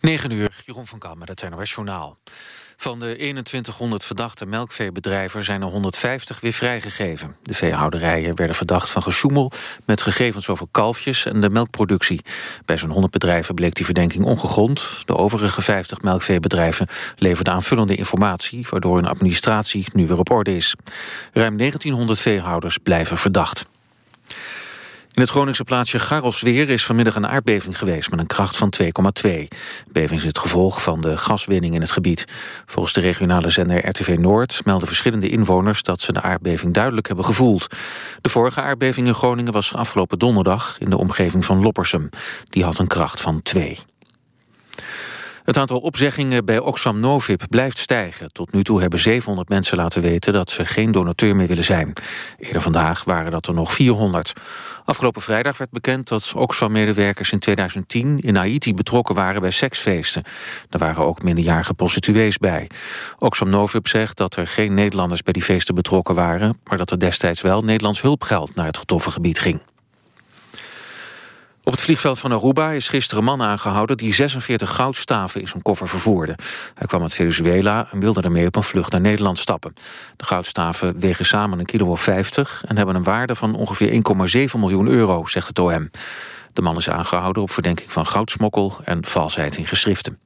9 uur, Jeroen van Kam met het NOS Journaal. Van de 2100 verdachte melkveebedrijven zijn er 150 weer vrijgegeven. De veehouderijen werden verdacht van gesjoemel met gegevens over kalfjes en de melkproductie. Bij zo'n 100 bedrijven bleek die verdenking ongegrond. De overige 50 melkveebedrijven leverden aanvullende informatie... waardoor hun administratie nu weer op orde is. Ruim 1900 veehouders blijven verdacht. In het Groningse plaatsje Garrelsweer is vanmiddag een aardbeving geweest met een kracht van 2,2. De beving is het gevolg van de gaswinning in het gebied. Volgens de regionale zender RTV Noord melden verschillende inwoners dat ze de aardbeving duidelijk hebben gevoeld. De vorige aardbeving in Groningen was afgelopen donderdag in de omgeving van Loppersum. Die had een kracht van 2. Het aantal opzeggingen bij Oxfam Novib blijft stijgen. Tot nu toe hebben 700 mensen laten weten dat ze geen donateur meer willen zijn. Eerder vandaag waren dat er nog 400. Afgelopen vrijdag werd bekend dat Oxfam-medewerkers in 2010 in Haiti betrokken waren bij seksfeesten. Er waren ook minderjarige prostituees bij. Oxfam Novib zegt dat er geen Nederlanders bij die feesten betrokken waren, maar dat er destijds wel Nederlands hulpgeld naar het getroffen gebied ging. Op het vliegveld van Aruba is gisteren een man aangehouden... die 46 goudstaven in zijn koffer vervoerde. Hij kwam uit Venezuela en wilde daarmee op een vlucht naar Nederland stappen. De goudstaven wegen samen een kilo of 50... en hebben een waarde van ongeveer 1,7 miljoen euro, zegt het OM. De man is aangehouden op verdenking van goudsmokkel... en valsheid in geschriften.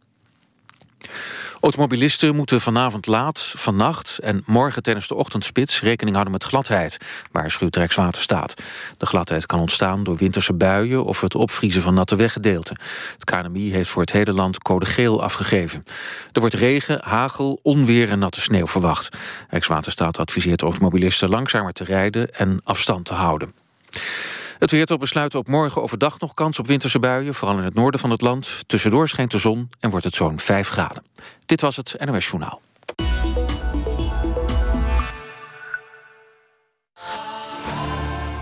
Automobilisten moeten vanavond laat, vannacht en morgen tijdens de ochtendspits rekening houden met gladheid, waarschuwt Rijkswaterstaat. De gladheid kan ontstaan door winterse buien of het opvriezen van natte weggedeelten. Het KNMI heeft voor het hele land code geel afgegeven. Er wordt regen, hagel, onweer en natte sneeuw verwacht. Rijkswaterstaat adviseert automobilisten langzamer te rijden en afstand te houden. Het weer tot besluiten op morgen overdag nog kans op winterse buien... vooral in het noorden van het land. Tussendoor schijnt de zon en wordt het zo'n 5 graden. Dit was het NOS Journaal.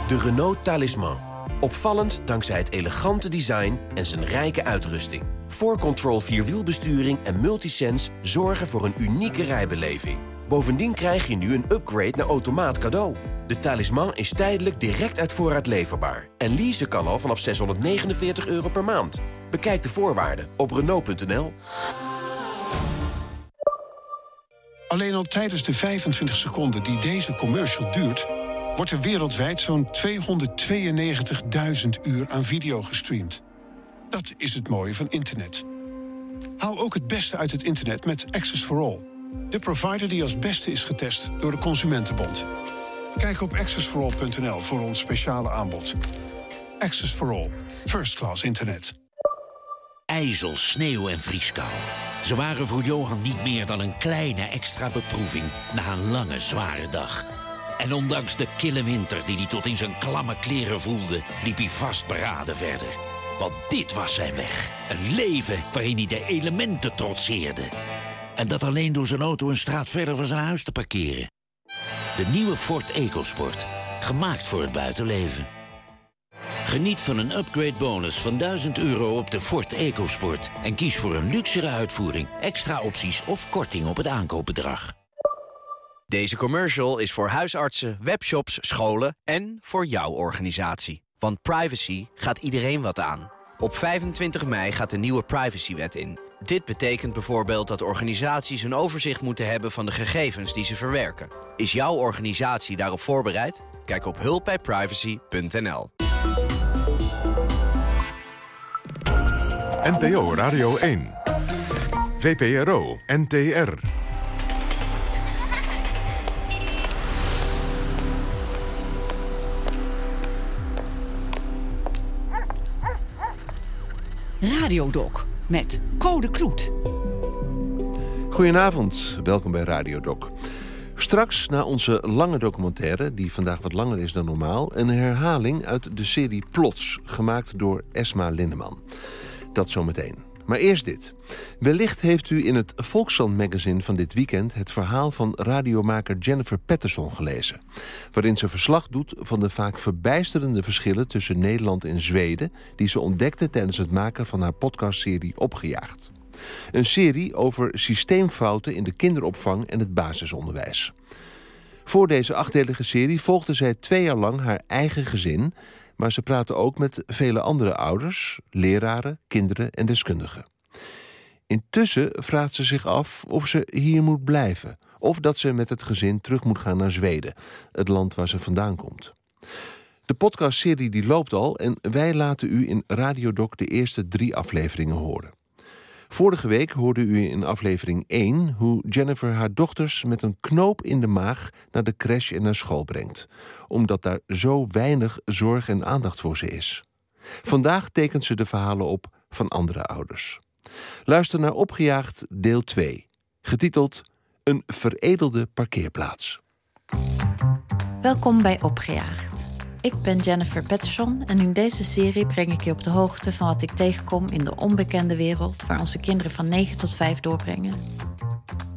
De Renault Talisman. Opvallend dankzij het elegante design en zijn rijke uitrusting. 4Control Vierwielbesturing en Multisense zorgen voor een unieke rijbeleving. Bovendien krijg je nu een upgrade naar automaat cadeau. De talisman is tijdelijk direct uit voorraad leverbaar. En leasen kan al vanaf 649 euro per maand. Bekijk de voorwaarden op Renault.nl. Alleen al tijdens de 25 seconden die deze commercial duurt... wordt er wereldwijd zo'n 292.000 uur aan video gestreamd. Dat is het mooie van internet. Haal ook het beste uit het internet met Access for All. De provider die als beste is getest door de Consumentenbond... Kijk op accessforall.nl voor ons speciale aanbod. Access for All. First class internet. IJzel, sneeuw en vrieskou. Ze waren voor Johan niet meer dan een kleine extra beproeving... na een lange, zware dag. En ondanks de kille winter die hij tot in zijn klamme kleren voelde... liep hij vastberaden verder. Want dit was zijn weg. Een leven waarin hij de elementen trotseerde. En dat alleen door zijn auto een straat verder van zijn huis te parkeren. De nieuwe Ford EcoSport. Gemaakt voor het buitenleven. Geniet van een upgrade bonus van 1000 euro op de Ford EcoSport. En kies voor een luxere uitvoering, extra opties of korting op het aankoopbedrag. Deze commercial is voor huisartsen, webshops, scholen en voor jouw organisatie. Want privacy gaat iedereen wat aan. Op 25 mei gaat de nieuwe privacywet in. Dit betekent bijvoorbeeld dat organisaties een overzicht moeten hebben van de gegevens die ze verwerken. Is jouw organisatie daarop voorbereid? Kijk op hulpbijprivacy.nl. NPO Radio 1. VPRO NTR. Radiodoc met Code Kloet. Goedenavond, welkom bij Radiodoc. Straks na onze lange documentaire, die vandaag wat langer is dan normaal... een herhaling uit de serie Plots, gemaakt door Esma Lindeman. Dat zometeen. Maar eerst dit. Wellicht heeft u in het Volkskrant magazine van dit weekend... het verhaal van radiomaker Jennifer Patterson gelezen... waarin ze verslag doet van de vaak verbijsterende verschillen... tussen Nederland en Zweden... die ze ontdekte tijdens het maken van haar podcastserie Opgejaagd. Een serie over systeemfouten in de kinderopvang en het basisonderwijs. Voor deze achtdelige serie volgde zij twee jaar lang haar eigen gezin... maar ze praatte ook met vele andere ouders, leraren, kinderen en deskundigen. Intussen vraagt ze zich af of ze hier moet blijven. Of dat ze met het gezin terug moet gaan naar Zweden, het land waar ze vandaan komt. De podcastserie die loopt al en wij laten u in Radiodoc de eerste drie afleveringen horen. Vorige week hoorde u in aflevering 1 hoe Jennifer haar dochters met een knoop in de maag naar de crash en naar school brengt, omdat daar zo weinig zorg en aandacht voor ze is. Vandaag tekent ze de verhalen op van andere ouders. Luister naar Opgejaagd deel 2, getiteld Een veredelde parkeerplaats. Welkom bij Opgejaagd. Ik ben Jennifer Pettersson en in deze serie breng ik je op de hoogte van wat ik tegenkom in de onbekende wereld waar onze kinderen van 9 tot 5 doorbrengen.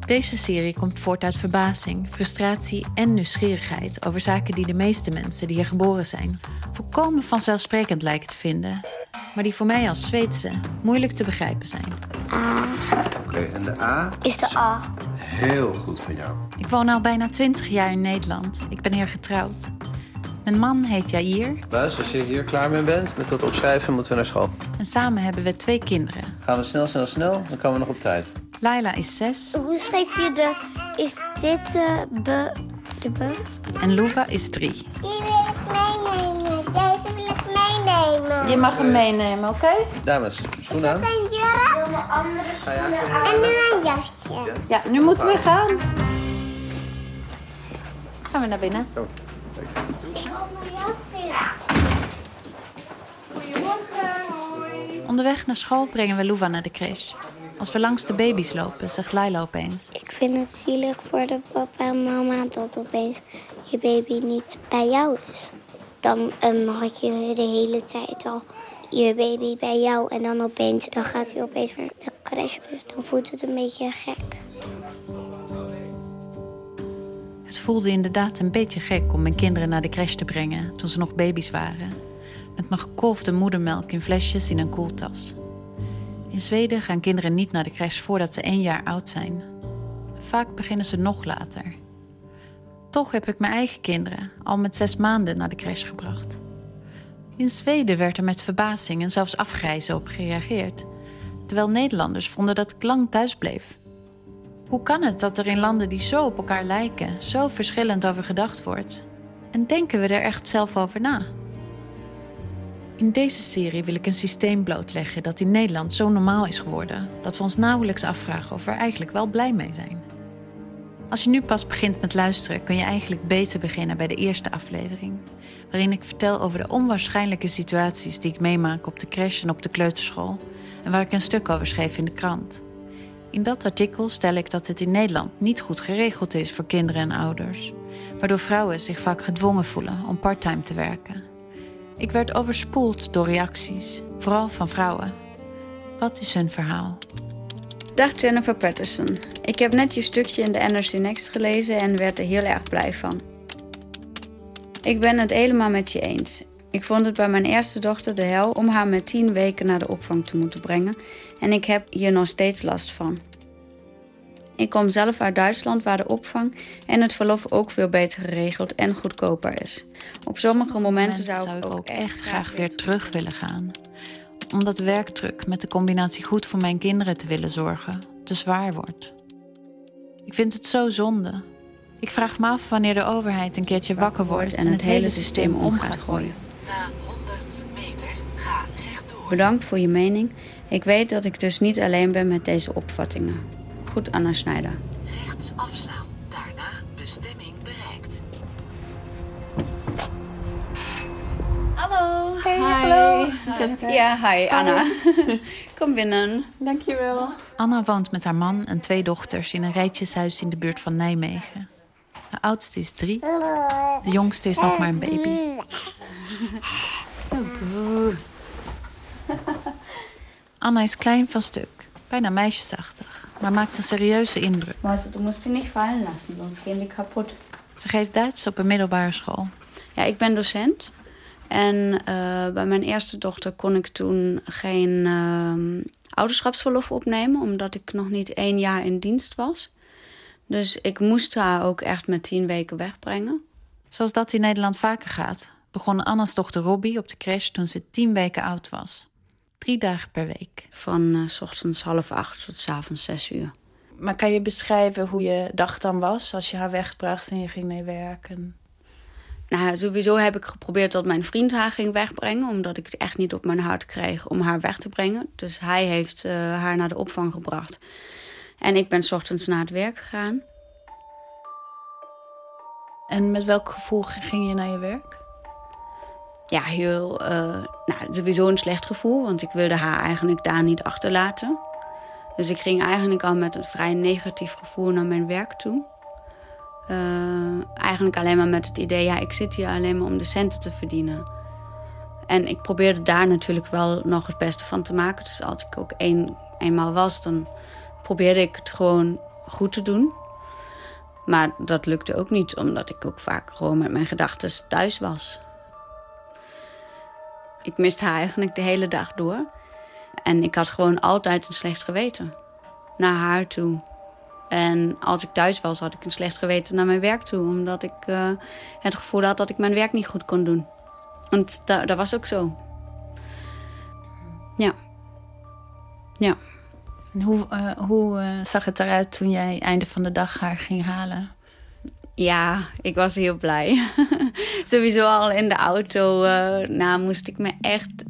Deze serie komt voort uit verbazing, frustratie en nieuwsgierigheid over zaken die de meeste mensen die hier geboren zijn volkomen vanzelfsprekend lijken te vinden, maar die voor mij als Zweedse moeilijk te begrijpen zijn. Oké, en de A? Is de A. Heel goed van jou. Ik woon al bijna 20 jaar in Nederland. Ik ben hier getrouwd. Mijn man heet Jair. Bas, als je hier klaar mee bent met dat opschrijven, moeten we naar school. En samen hebben we twee kinderen. Gaan we snel, snel, snel, dan komen we nog op tijd. Laila is zes. Hoe schrijf je de... Is dit de... de... de be? En Luva is drie. Die wil ik meenemen. Deze wil ik meenemen. Je mag hem meenemen, oké? Dames, schoenen aan. Een jurk. Een andere En een jasje. Ja, nu moeten we gaan. Gaan we naar binnen. Onderweg naar school brengen we Luva naar de crash. Als we langs de baby's lopen, zegt Laila opeens. Ik vind het zielig voor de papa en mama dat opeens je baby niet bij jou is. Dan um, had je de hele tijd al je baby bij jou en dan opeens dan gaat hij opeens naar de crash. Dus dan voelt het een beetje gek. Het voelde inderdaad een beetje gek om mijn kinderen naar de crash te brengen toen ze nog baby's waren. Met mijn gekolfde moedermelk in flesjes in een koeltas. In Zweden gaan kinderen niet naar de crash voordat ze één jaar oud zijn. Vaak beginnen ze nog later. Toch heb ik mijn eigen kinderen al met zes maanden naar de crash gebracht. In Zweden werd er met verbazing en zelfs afgrijzen op gereageerd. Terwijl Nederlanders vonden dat ik lang thuis bleef. Hoe kan het dat er in landen die zo op elkaar lijken, zo verschillend over gedacht wordt? En denken we er echt zelf over na? In deze serie wil ik een systeem blootleggen dat in Nederland zo normaal is geworden dat we ons nauwelijks afvragen of we er eigenlijk wel blij mee zijn. Als je nu pas begint met luisteren, kun je eigenlijk beter beginnen bij de eerste aflevering, waarin ik vertel over de onwaarschijnlijke situaties die ik meemaak op de crash en op de kleuterschool en waar ik een stuk over schreef in de krant. In dat artikel stel ik dat het in Nederland niet goed geregeld is voor kinderen en ouders, waardoor vrouwen zich vaak gedwongen voelen om parttime te werken. Ik werd overspoeld door reacties, vooral van vrouwen. Wat is hun verhaal? Dag Jennifer Patterson. Ik heb net je stukje in de NRC Next gelezen en werd er heel erg blij van. Ik ben het helemaal met je eens. Ik vond het bij mijn eerste dochter de hel om haar met tien weken naar de opvang te moeten brengen. En ik heb hier nog steeds last van. Ik kom zelf uit Duitsland waar de opvang en het verlof ook veel beter geregeld en goedkoper is. Op sommige momenten zou, ik ook echt graag weer terug willen gaan. Omdat de werkdruk met de combinatie goed voor mijn kinderen te willen zorgen te zwaar wordt. Ik vind het zo zonde. Ik vraag me af wanneer de overheid een keertje wakker wordt en het hele systeem om gaat gooien. Na 100 meter ga rechtdoor. Bedankt voor je mening. Ik weet dat ik dus niet alleen ben met deze opvattingen. Goed, Anna Schneider. Rechts afslaan. Daarna bestemming bereikt. Hallo. Hey, Hi. hallo. Ja, hi Anna. Kom binnen. Dankjewel. Anna woont met haar man en twee dochters in een rijtjeshuis in de buurt van Nijmegen. De oudste is drie, de jongste is nog maar een baby. Anna is klein van stuk, bijna meisjesachtig, maar maakt een serieuze indruk. Also, du musst die niet vallen lassen, sonst gehen die kapot. Ze geeft Duits op een middelbare school. Ja, ik ben docent. En eh, bij mijn eerste dochter kon ik toen geen eh, ouderschapsverlof opnemen, omdat ik nog niet één jaar in dienst was. Dus ik moest haar ook echt met tien weken wegbrengen. Zoals dat in Nederland vaker gaat, begon Anna's dochter Robbie op de crash toen ze tien weken oud was. Drie dagen per week. Van uh, s ochtends half acht tot s avonds zes uur. Maar kan je beschrijven hoe je dag dan was als je haar wegbracht en je ging mee werken? Nou, sowieso heb ik geprobeerd dat mijn vriend haar ging wegbrengen, omdat ik het echt niet op mijn hart kreeg om haar weg te brengen. Dus hij heeft uh, haar naar de opvang gebracht. En ik ben s ochtends naar het werk gegaan. En met welk gevoel ging je naar je werk? Ja, heel. Uh, nou, sowieso een slecht gevoel, want ik wilde haar eigenlijk daar niet achterlaten. Dus ik ging eigenlijk al met een vrij negatief gevoel naar mijn werk toe. Uh, eigenlijk alleen maar met het idee, ja, ik zit hier alleen maar om de centen te verdienen. En ik probeerde daar natuurlijk wel nog het beste van te maken. Dus als ik ook een, eenmaal was, dan probeerde ik het gewoon goed te doen. Maar dat lukte ook niet, omdat ik ook vaak gewoon met mijn gedachten thuis was. Ik miste haar eigenlijk de hele dag door. En ik had gewoon altijd een slecht geweten. Naar haar toe. En als ik thuis was, had ik een slecht geweten naar mijn werk toe. Omdat ik uh, het gevoel had dat ik mijn werk niet goed kon doen. Want dat, dat was ook zo. Ja. Ja. Hoe uh, hoe uh, zag het eruit toen jij einde van de dag haar ging halen? Ja, ik was heel blij. Sowieso al in de auto uh, nou, moest ik me echt...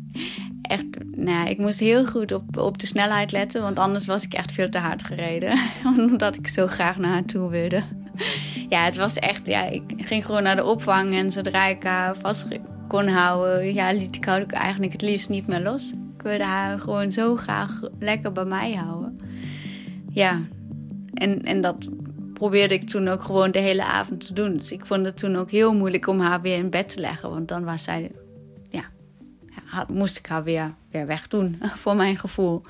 echt nou, ik moest heel goed op, op de snelheid letten... want anders was ik echt veel te hard gereden. Omdat ik zo graag naar haar toe wilde. ja, het was echt... Ja, ik ging gewoon naar de opvang en zodra ik haar vast kon houden... Ja, liet ik haar eigenlijk het liefst niet meer los. Ik wilde haar gewoon zo graag lekker bij mij houden. Ja, en, en dat probeerde ik toen ook gewoon de hele avond te doen. Dus ik vond het toen ook heel moeilijk om haar weer in bed te leggen. Want dan was zij, ja, moest ik haar weer, weer wegdoen, voor mijn gevoel.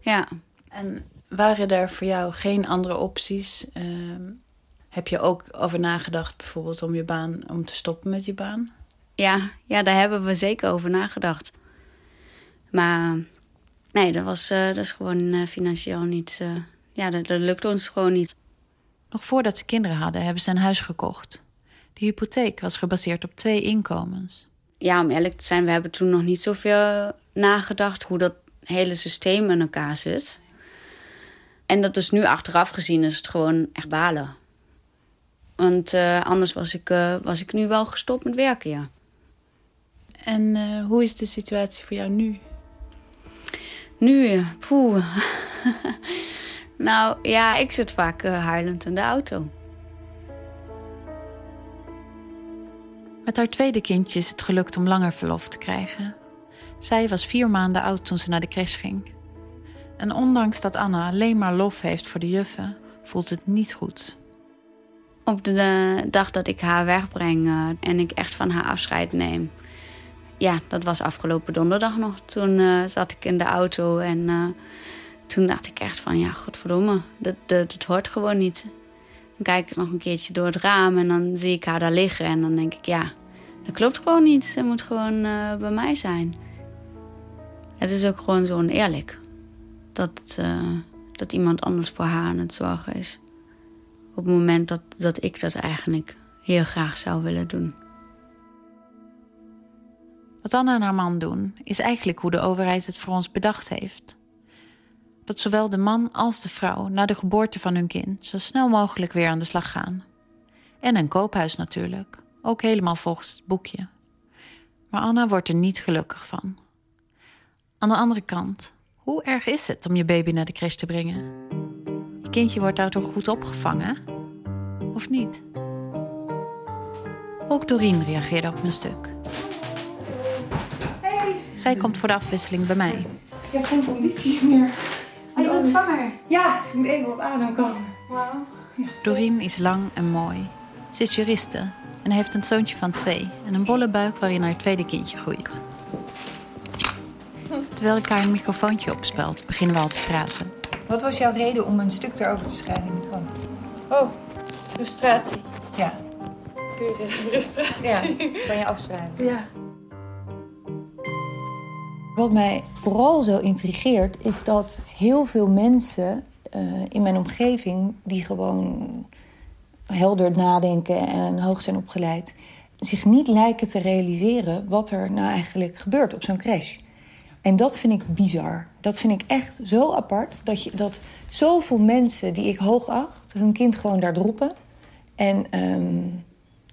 Ja. En waren er voor jou geen andere opties? Uh, heb je ook over nagedacht bijvoorbeeld om je baan, om te stoppen met je baan? Ja, ja daar hebben we zeker over nagedacht. Maar nee, dat, was, uh, dat is gewoon uh, financieel niet... Uh, ja, dat, dat lukt ons gewoon niet. Nog voordat ze kinderen hadden, hebben ze een huis gekocht. De hypotheek was gebaseerd op twee inkomens. Ja, om eerlijk te zijn, we hebben toen nog niet zoveel nagedacht hoe dat hele systeem in elkaar zit. En dat is nu achteraf gezien is het gewoon echt balen. Want uh, anders was ik, uh, was ik nu wel gestopt met werken, ja. En uh, hoe is de situatie voor jou nu? Nu, poeh. Nou ja, ik zit vaak uh, huilend in de auto. Met haar tweede kindje is het gelukt om langer verlof te krijgen. Zij was vier maanden oud toen ze naar de crash ging. En ondanks dat Anna alleen maar lof heeft voor de juffen, voelt het niet goed. Op de dag dat ik haar wegbreng uh, en ik echt van haar afscheid neem. Ja, dat was afgelopen donderdag nog. Toen uh, zat ik in de auto en toen dacht ik echt van, ja, godverdomme, dat, dat, hoort gewoon niet. Dan kijk ik nog een keertje door het raam en dan zie ik haar daar liggen. En dan denk ik, ja, dat klopt gewoon niet. Ze moet gewoon uh, bij mij zijn. Het is ook gewoon zo oneerlijk. Dat, uh, dat iemand anders voor haar aan het zorgen is. Op het moment dat, dat ik dat eigenlijk heel graag zou willen doen. Wat Anna en haar man doen, is eigenlijk hoe de overheid het voor ons bedacht heeft dat zowel de man als de vrouw na de geboorte van hun kind zo snel mogelijk weer aan de slag gaan. En een koophuis natuurlijk, ook helemaal volgens het boekje. Maar Anna wordt er niet gelukkig van. Aan de andere kant, hoe erg is het om je baby naar de crash te brengen? Je kindje wordt daar toch goed opgevangen? Of niet? Ook Doreen reageerde op mijn stuk. Hey. Zij komt voor de afwisseling bij mij. Ik heb geen conditie meer. Oh, je bent zwanger? Ja, ze moet even op adem komen. Wow. Ja. Doreen is lang en mooi. Ze is juriste en heeft een zoontje van twee... en een bolle buik waarin haar tweede kindje groeit. Terwijl ik haar een microfoontje opspelt, beginnen we al te praten. Wat was jouw reden om een stuk erover te schrijven in de krant? Oh, frustratie. Ja. Pure frustratie. Ja, van je afschrijven. Ja. Wat mij vooral zo intrigeert, is dat heel veel mensen uh, in mijn omgeving, die gewoon helder nadenken en hoog zijn opgeleid, zich niet lijken te realiseren wat er nou eigenlijk gebeurt op zo'n crash. En dat vind ik bizar. Dat vind ik echt zo apart. Dat, je, dat zoveel mensen die ik hoog acht, hun kind gewoon daar droppen. En ehm,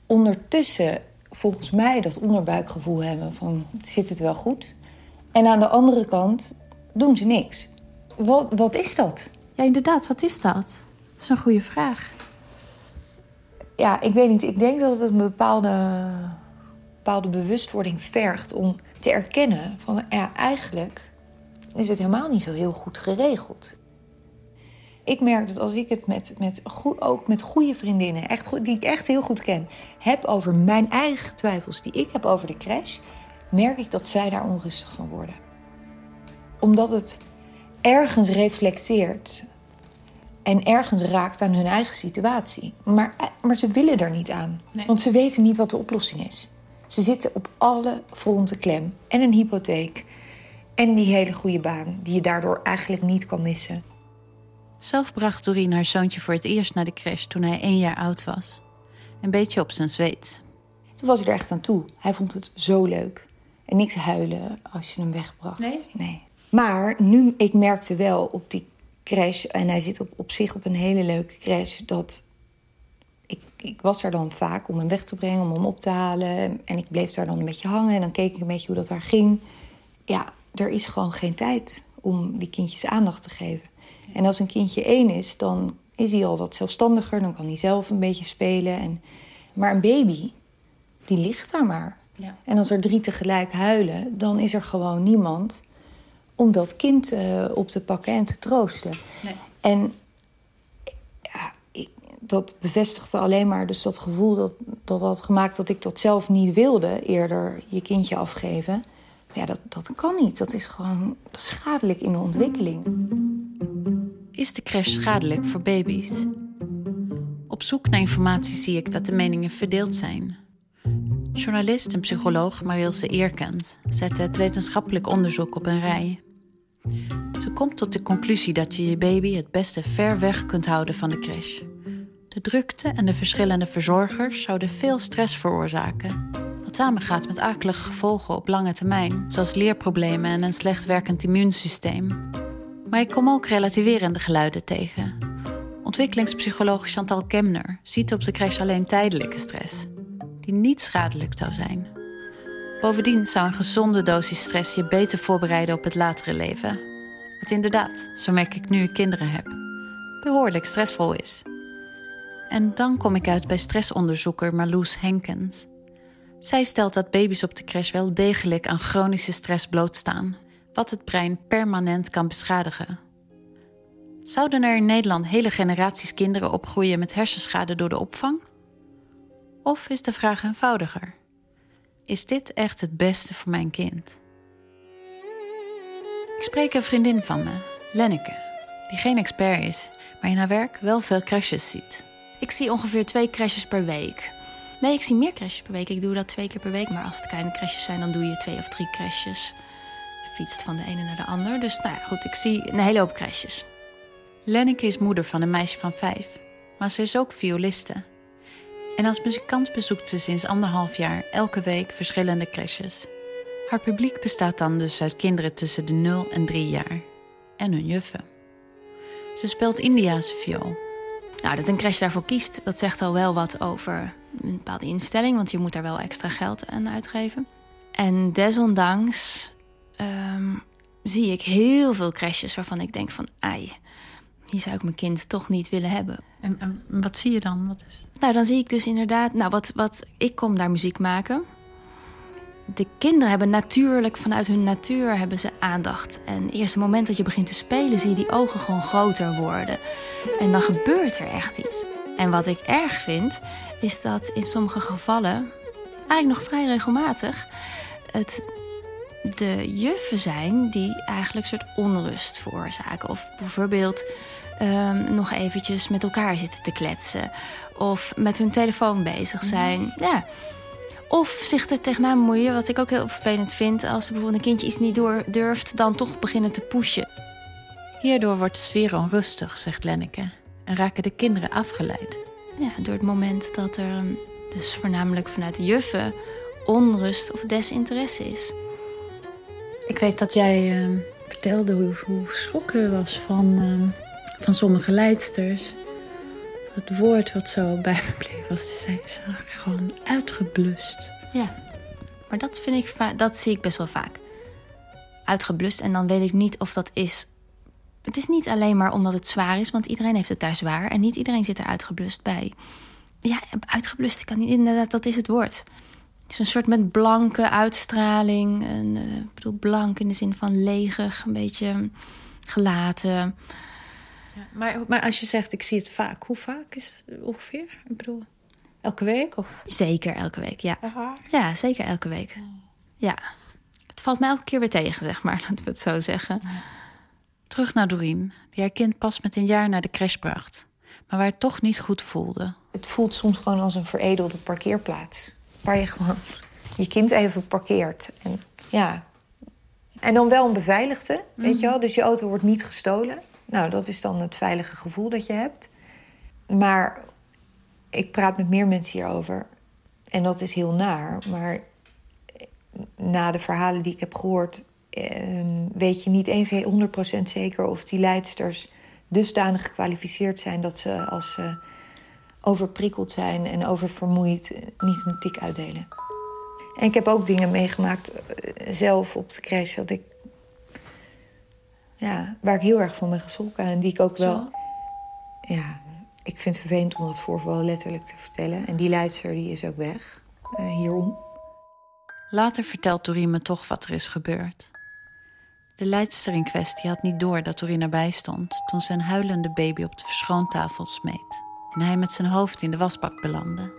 ondertussen volgens mij dat onderbuikgevoel hebben van zit het wel goed? En aan de andere kant doen ze niks. Wat, wat is dat? Ja, inderdaad, wat is dat? Dat is een goede vraag. Ja, ik weet niet. Ik denk dat het een bepaalde, bepaalde bewustwording vergt om te erkennen van ja, eigenlijk is het helemaal niet zo heel goed geregeld. Ik merk dat als ik het met, met, ook met goede vriendinnen, echt goed, die ik echt heel goed ken, heb over mijn eigen twijfels die ik heb over de crash, merk ik dat zij daar onrustig van worden. Omdat het ergens reflecteert en ergens raakt aan hun eigen situatie. Maar, maar ze willen er niet aan, want ze weten niet wat de oplossing is. Ze zitten op alle fronten klem. En een hypotheek. En die hele goede baan, die je daardoor eigenlijk niet kan missen. Zelf bracht Doreen haar zoontje voor het eerst naar de crash toen hij één jaar oud was. Een beetje op zijn zweet. Toen was hij er echt aan toe. Hij vond het zo leuk. En niks huilen als je hem wegbracht. Nee? Nee. Maar nu, ik merkte wel op die crash... en hij zit op, op zich op een hele leuke crash... dat ik, ik was er dan vaak om hem weg te brengen, om hem op te halen. En ik bleef daar dan een beetje hangen en dan keek ik een beetje hoe dat daar ging. Ja, er is gewoon geen tijd om die kindjes aandacht te geven. En als een kindje één is, dan is hij al wat zelfstandiger. Dan kan hij zelf een beetje spelen. En... Maar een baby, die ligt daar maar. Ja. En als er drie tegelijk huilen, dan is er gewoon niemand om dat kind uh, op te pakken en te troosten. Nee. En ja, ik, dat bevestigde alleen maar dus dat gevoel dat, dat had gemaakt dat ik dat zelf niet wilde, eerder je kindje afgeven. Ja, dat, dat kan niet. Dat is gewoon schadelijk in de ontwikkeling. Is de crash schadelijk voor baby's? Op zoek naar informatie zie ik dat de meningen verdeeld zijn. Journalist en psycholoog Marilse Eerkens zette het wetenschappelijk onderzoek op een rij. Ze komt tot de conclusie dat je je baby het beste ver weg kunt houden van de crash. De drukte en de verschillende verzorgers zouden veel stress veroorzaken. Wat samengaat met akelige gevolgen op lange termijn, zoals leerproblemen en een slecht werkend immuunsysteem. Maar ik kom ook relativerende geluiden tegen. Ontwikkelingspsycholoog Chantal Kemner ziet op de crash alleen tijdelijke stress, die niet schadelijk zou zijn. Bovendien zou een gezonde dosis stress je beter voorbereiden op het latere leven. Wat inderdaad, zo merk ik nu ik kinderen heb, behoorlijk stressvol is. En dan kom ik uit bij stressonderzoeker Marloes Henkens. Zij stelt dat baby's op de crash wel degelijk aan chronische stress blootstaan, wat het brein permanent kan beschadigen. Zouden er in Nederland hele generaties kinderen opgroeien met hersenschade door de opvang? Of is de vraag eenvoudiger? Is dit echt het beste voor mijn kind? Ik spreek een vriendin van me, Lenneke, die geen expert is, maar in haar werk wel veel crashes ziet. Ik zie ongeveer twee crashes per week. Nee, ik zie meer crashes per week. Ik doe dat twee keer per week. Maar als het kleine crashes zijn, dan doe je twee of drie crashes. Je fietst van de ene naar de ander. Dus nou ja, goed, ik zie een hele hoop crashes. Lenneke is moeder van een meisje van vijf. Maar ze is ook violiste. En als muzikant bezoekt ze sinds anderhalf jaar elke week verschillende crashes. Haar publiek bestaat dan dus uit kinderen tussen de 0 en 3 jaar. En hun juffen. Ze speelt Indiaanse viool. Nou, dat een crash daarvoor kiest, dat zegt al wel wat over een bepaalde instelling, want je moet daar wel extra geld aan uitgeven. En desondanks um, zie ik heel veel crashes waarvan ik denk van, ai, hier zou ik mijn kind toch niet willen hebben. En, en wat zie je dan? Wat is... Nou, dan zie ik dus inderdaad, nou, wat, wat ik kom daar muziek maken. De kinderen hebben natuurlijk, vanuit hun natuur, hebben ze aandacht. En het eerste moment dat je begint te spelen, zie je die ogen gewoon groter worden. En dan gebeurt er echt iets. En wat ik erg vind, is dat in sommige gevallen, eigenlijk nog vrij regelmatig, het de juffen zijn die eigenlijk een soort onrust veroorzaken. Of bijvoorbeeld um, nog eventjes met elkaar zitten te kletsen. Of met hun telefoon bezig zijn. Ja. Of zich er tegenaan moeien, wat ik ook heel vervelend vind... als er bijvoorbeeld een kindje iets niet door durft, dan toch beginnen te pushen. Hierdoor wordt de sfeer onrustig, zegt Lenneke. En raken de kinderen afgeleid. Ja, door het moment dat er dus voornamelijk vanuit de juffen onrust of desinteresse is. Ik weet dat jij uh, vertelde hoe, hoe geschrokken was van, uh, van sommige leidsters. Het woord wat zo bij me bleef was, ze zijn gewoon uitgeblust. Ja, maar dat, vind ik dat zie ik best wel vaak. Uitgeblust en dan weet ik niet of dat is... Het is niet alleen maar omdat het zwaar is, want iedereen heeft het daar zwaar... en niet iedereen zit er uitgeblust bij. Ja, uitgeblust, kan niet, inderdaad, dat is het woord. Het is een soort met blanke uitstraling. Een, uh, ik bedoel, blank in de zin van leeg, een beetje gelaten. Ja, maar, maar als je zegt, ik zie het vaak, hoe vaak is het ongeveer? Ik bedoel, elke week? Of? Zeker elke week, ja. Aha. Ja, zeker elke week. Ja. Het valt mij elke keer weer tegen, zeg maar, laten we het zo zeggen. Terug naar Doreen, die haar kind pas met een jaar naar de crash bracht. Maar waar het toch niet goed voelde. Het voelt soms gewoon als een veredelde parkeerplaats. Waar je gewoon je kind even parkeert. En, ja. en dan wel een beveiligde, mm. weet je wel. Dus je auto wordt niet gestolen. Nou, dat is dan het veilige gevoel dat je hebt. Maar ik praat met meer mensen hierover. En dat is heel naar. Maar na de verhalen die ik heb gehoord... Eh, weet je niet eens 100% zeker of die leidsters dusdanig gekwalificeerd zijn... dat ze als ze overprikkeld zijn en oververmoeid niet een tik uitdelen. En ik heb ook dingen meegemaakt zelf op de crash... Dat ik, ja, waar ik heel erg van ben geschrokken. En die ik ook wel... Ja, ik vind het vervelend om dat voorval letterlijk te vertellen. En die leidster die is ook weg, uh, hierom. Later vertelt Doreen me toch wat er is gebeurd. De leidster in kwestie had niet door dat Doreen erbij stond... toen ze een huilende baby op de verschoontafel smeet... en hij met zijn hoofd in de wasbak belandde.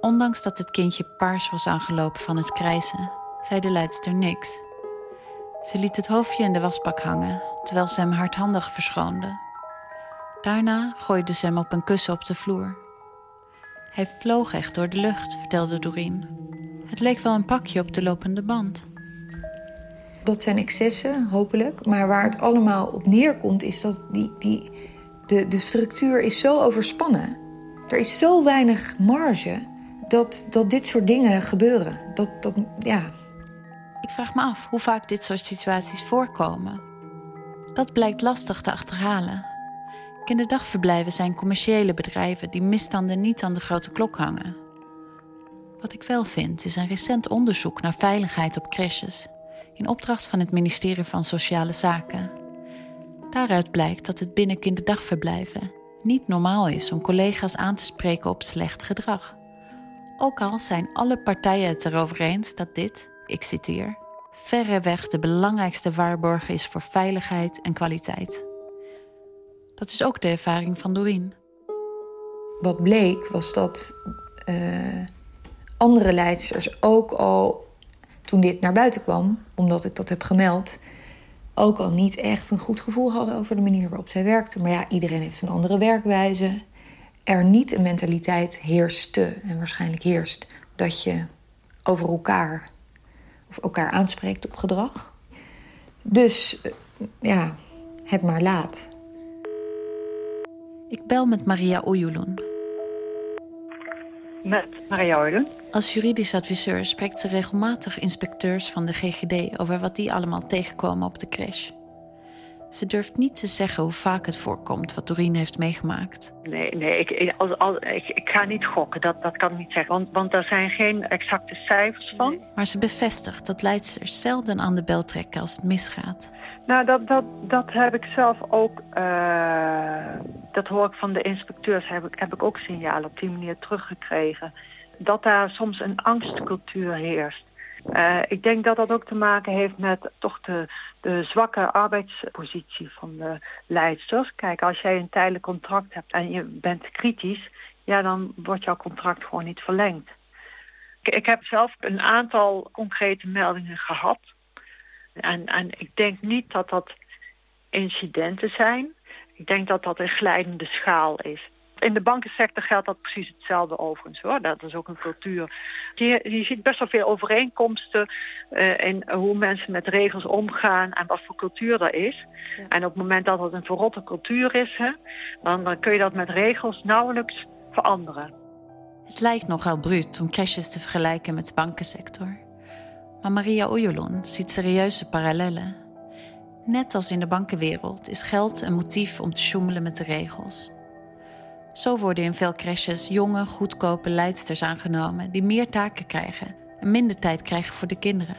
Ondanks dat het kindje paars was aangelopen van het krijsen... zei de leidster niks. Ze liet het hoofdje in de wasbak hangen... terwijl ze hem hardhandig verschoonde. Daarna gooide ze hem op een kussen op de vloer. Hij vloog echt door de lucht, vertelde Doreen. Het leek wel een pakje op de lopende band. Dat zijn excessen, hopelijk. Maar waar het allemaal op neerkomt, is dat die, die, de, de structuur is zo overspannen. Er is zo weinig marge dat, dat dit soort dingen gebeuren. Dat, dat, ja. Ik vraag me af hoe vaak dit soort situaties voorkomen. Dat blijkt lastig te achterhalen. Kinderdagverblijven zijn commerciële bedrijven die misstanden niet aan de grote klok hangen. Wat ik wel vind, is een recent onderzoek naar veiligheid op crèches in opdracht van het ministerie van Sociale Zaken. Daaruit blijkt dat het binnen kinderdagverblijven niet normaal is om collega's aan te spreken op slecht gedrag. Ook al zijn alle partijen het erover eens dat dit, ik citeer, verreweg de belangrijkste waarborg is voor veiligheid en kwaliteit. Dat is ook de ervaring van Doreen. Wat bleek was dat uh, andere leidsters ook al toen dit naar buiten kwam, omdat ik dat heb gemeld, ook al niet echt een goed gevoel hadden over de manier waarop zij werkte. Maar ja, iedereen heeft een andere werkwijze. Er niet een mentaliteit heerste en waarschijnlijk heerst dat je over elkaar of elkaar aanspreekt op gedrag. Dus ja, het maar laat. Ik bel met Maria Oejoeloen. Met. Als juridisch adviseur spreekt ze regelmatig inspecteurs van de GGD over wat die allemaal tegenkomen op de crash. Ze durft niet te zeggen hoe vaak het voorkomt wat Doreen heeft meegemaakt. Nee, nee ik, als, als, ik, ik, ga niet gokken, dat, dat kan ik niet zeggen. Want, want er zijn geen exacte cijfers van. Nee. Maar ze bevestigt dat leidsters zelden aan de bel trekken als het misgaat. Nou, dat, dat, dat heb ik zelf ook, uh, dat hoor ik van de inspecteurs, heb ik, heb ik ook signalen op die manier teruggekregen. Dat daar soms een angstcultuur heerst. Uh, ik denk dat dat ook te maken heeft met toch de, de zwakke arbeidspositie van de leidsters. Kijk, als jij een tijdelijk contract hebt en je bent kritisch, ja, dan wordt jouw contract gewoon niet verlengd. Ik, ik heb zelf een aantal concrete meldingen gehad. En, en ik denk niet dat dat incidenten zijn. Ik denk dat dat een glijdende schaal is. In de bankensector geldt dat precies hetzelfde overigens hoor. Dat is ook een cultuur. Je, je ziet best wel veel overeenkomsten uh, in hoe mensen met regels omgaan en wat voor cultuur er is. Ja. En op het moment dat het een verrotte cultuur is, hè, dan, dan kun je dat met regels nauwelijks veranderen. Het lijkt nogal bruut om crashes te vergelijken met de bankensector. Maar Maria Oejolon ziet serieuze parallellen. Net als in de bankenwereld is geld een motief om te sjoemelen met de regels. Zo worden in veel crèches jonge, goedkope leidsters aangenomen die meer taken krijgen en minder tijd krijgen voor de kinderen.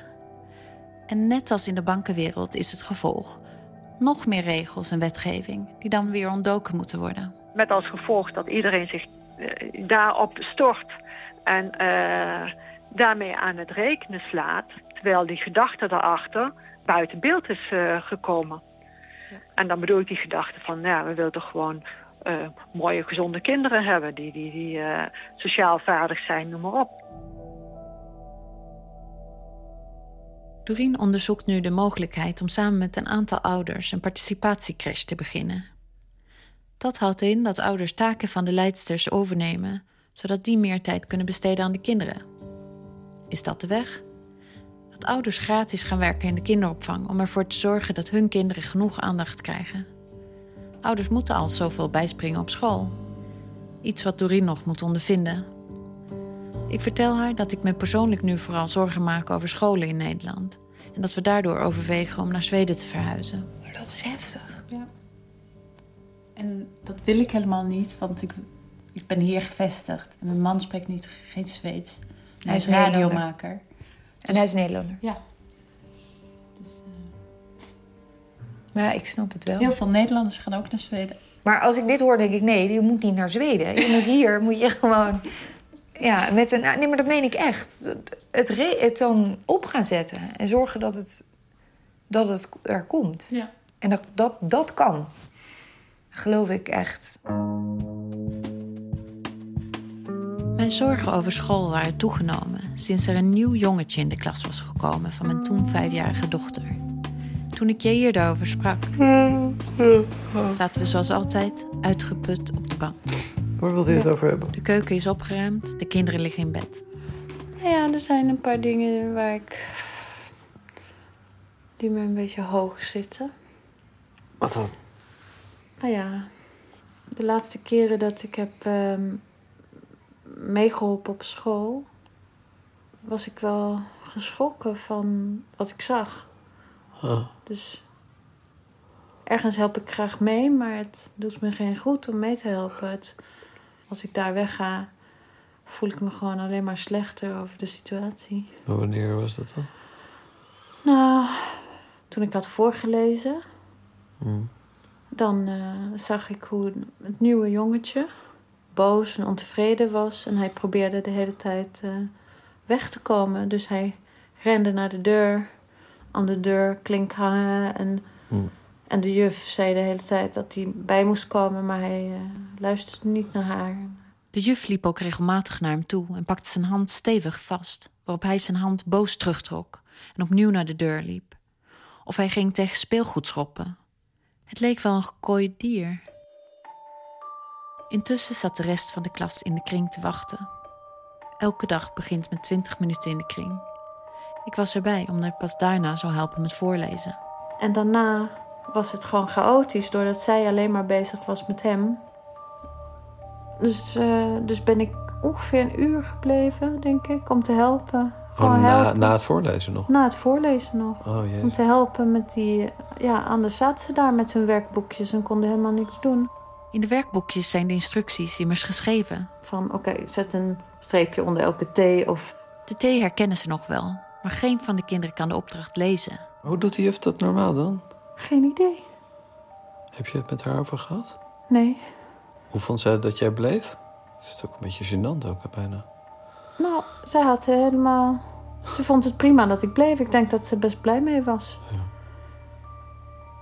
En net als in de bankenwereld is het gevolg nog meer regels en wetgeving die dan weer ontdoken moeten worden. Met als gevolg dat iedereen zich uh, daarop stort en uh, daarmee aan het rekenen slaat, terwijl die gedachte daarachter buiten beeld is uh, gekomen. Ja. En dan bedoel ik die gedachte van, nou, we willen toch gewoon mooie, gezonde kinderen hebben die, die, die sociaal vaardig zijn, noem maar op. Doreen onderzoekt nu de mogelijkheid om samen met een aantal ouders een participatiecrash te beginnen. Dat houdt in dat ouders taken van de leidsters overnemen, zodat die meer tijd kunnen besteden aan de kinderen. Is dat de weg? Dat ouders gratis gaan werken in de kinderopvang om ervoor te zorgen dat hun kinderen genoeg aandacht krijgen. Ouders moeten al zoveel bijspringen op school. Iets wat Doreen nog moet ondervinden. Ik vertel haar dat ik me persoonlijk nu vooral zorgen maak over scholen in Nederland. En dat we daardoor overwegen om naar Zweden te verhuizen. Maar dat is heftig. Ja. En dat wil ik helemaal niet, want ik, ik ben hier gevestigd. En mijn man spreekt niet, geen Zweeds. Hij, hij is radiomaker. En dus, hij is Nederlander. Ja. Maar ja, ik snap het wel. Heel veel Nederlanders gaan ook naar Zweden. Maar als ik dit hoor, denk ik, nee, je moet niet naar Zweden. Je moet hier, moet je gewoon ja, met een, nee, maar dat meen ik echt. Het, het dan op gaan zetten en zorgen dat het, dat het er komt. Ja. En dat, dat, dat kan. Geloof ik echt. Mijn zorgen over school waren toegenomen sinds er een nieuw jongetje in de klas was gekomen van mijn toen vijfjarige dochter. Toen ik Jair daarover sprak, zaten we zoals altijd uitgeput op de bank. Waar wilde je het over hebben? De keuken is opgeruimd, de kinderen liggen in bed. Nou ja, er zijn een paar dingen waar ik. die me een beetje hoog zitten. Wat dan? Nou ja, de laatste keren dat ik heb um, meegeholpen op school. was ik wel geschrokken van wat ik zag. Huh. Dus ergens help ik graag mee, maar het doet me geen goed om mee te helpen. Het, als ik daar wegga, voel ik me gewoon alleen maar slechter over de situatie. Maar wanneer was dat dan? Nou, toen ik had voorgelezen, Hmm. dan uh, zag ik hoe het nieuwe jongetje boos en ontevreden was. En hij probeerde de hele tijd uh, weg te komen. Dus hij rende naar de deur, aan de deur klink hangen. En, Hmm. en de juf zei de hele tijd dat hij bij moest komen, maar hij uh, luisterde niet naar haar. De juf liep ook regelmatig naar hem toe en pakte zijn hand stevig vast, waarop hij zijn hand boos terugtrok en opnieuw naar de deur liep. Of hij ging tegen speelgoed schoppen. Het leek wel een gekooid dier. Intussen zat de rest van de klas in de kring te wachten. Elke dag begint met 20 minuten in de kring. Ik was erbij omdat ik pas daarna zou helpen met voorlezen. En daarna was het gewoon chaotisch, doordat zij alleen maar bezig was met hem. Dus, uh, dus ben ik ongeveer een uur gebleven, denk ik, om te helpen. Gewoon na, helpen. na het voorlezen nog? Na het voorlezen nog. Oh. Om te helpen met die... Ja, anders zaten ze daar met hun werkboekjes en konden helemaal niks doen. In de werkboekjes zijn de instructies immers geschreven. Van oké, okay, zet een streepje onder elke T of... De T herkennen ze nog wel, maar geen van de kinderen kan de opdracht lezen. Hoe doet de juf dat normaal dan? Geen idee. Heb je het met haar over gehad? Nee. Hoe vond zij dat jij bleef? Het is ook een beetje gênant ook bijna. Nou, zij had helemaal... Ze vond het prima dat ik bleef. Ik denk dat ze best blij mee was. Ja.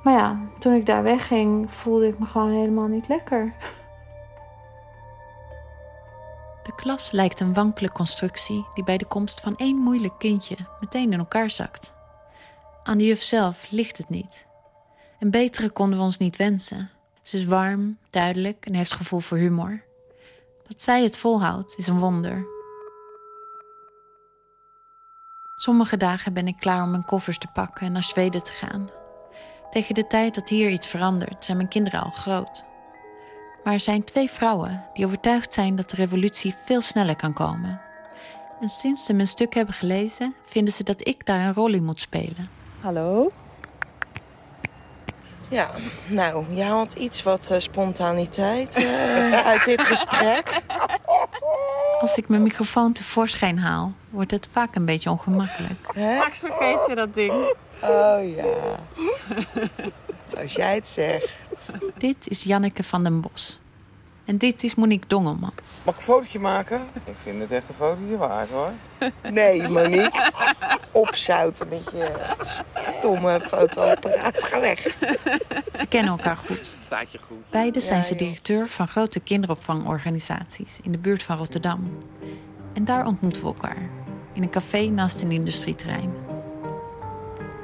Maar ja, toen ik daar wegging, voelde ik me gewoon helemaal niet lekker. De klas lijkt een wankele constructie die bij de komst van één moeilijk kindje meteen in elkaar zakt. Aan de juf zelf ligt het niet. Een betere konden we ons niet wensen. Ze is warm, duidelijk en heeft gevoel voor humor. Dat zij het volhoudt is een wonder. Sommige dagen ben ik klaar om mijn koffers te pakken en naar Zweden te gaan. Tegen de tijd dat hier iets verandert, zijn mijn kinderen al groot. Maar er zijn twee vrouwen die overtuigd zijn dat de revolutie veel sneller kan komen. En sinds ze mijn stuk hebben gelezen, vinden ze dat ik daar een rol in moet spelen. Hallo? Ja, nou, je haalt iets wat uh, spontaniteit uh, uit dit gesprek. Als ik mijn microfoon tevoorschijn haal, wordt het vaak een beetje ongemakkelijk. Straks vergeet je dat ding. Oh ja. Als jij het zegt. Dit is Janneke van den Bos. En dit is Monique Dongelmans. Mag ik een fotootje maken? Ik vind het echt een fotootje waard hoor. Nee, Monique. Opzouten met je stomme fotoapparaat. Ga weg. Ze kennen elkaar goed. Staat je goed. Beiden zijn Ja, ze directeur van grote kinderopvangorganisaties in de buurt van Rotterdam. En daar ontmoeten we elkaar. In een café naast een industrieterrein.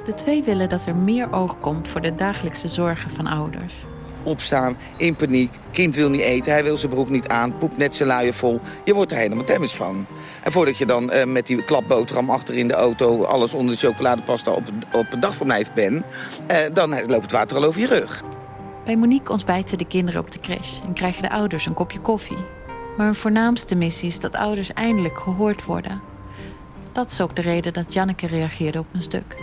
De twee willen dat er meer oog komt voor de dagelijkse zorgen van ouders. Opstaan, in paniek, kind wil niet eten, hij wil zijn broek niet aan, poept net zijn luier vol. Je wordt er helemaal temmers van. En voordat je dan eh, met die klapboterham achter in de auto... alles onder de chocoladepasta op, op het dagverblijf bent... eh, dan loopt het water al over je rug. Bij Monique ontbijten de kinderen op de crash en krijgen de ouders een kopje koffie. Maar hun voornaamste missie is dat ouders eindelijk gehoord worden. Dat is ook de reden dat Janneke reageerde op een stuk.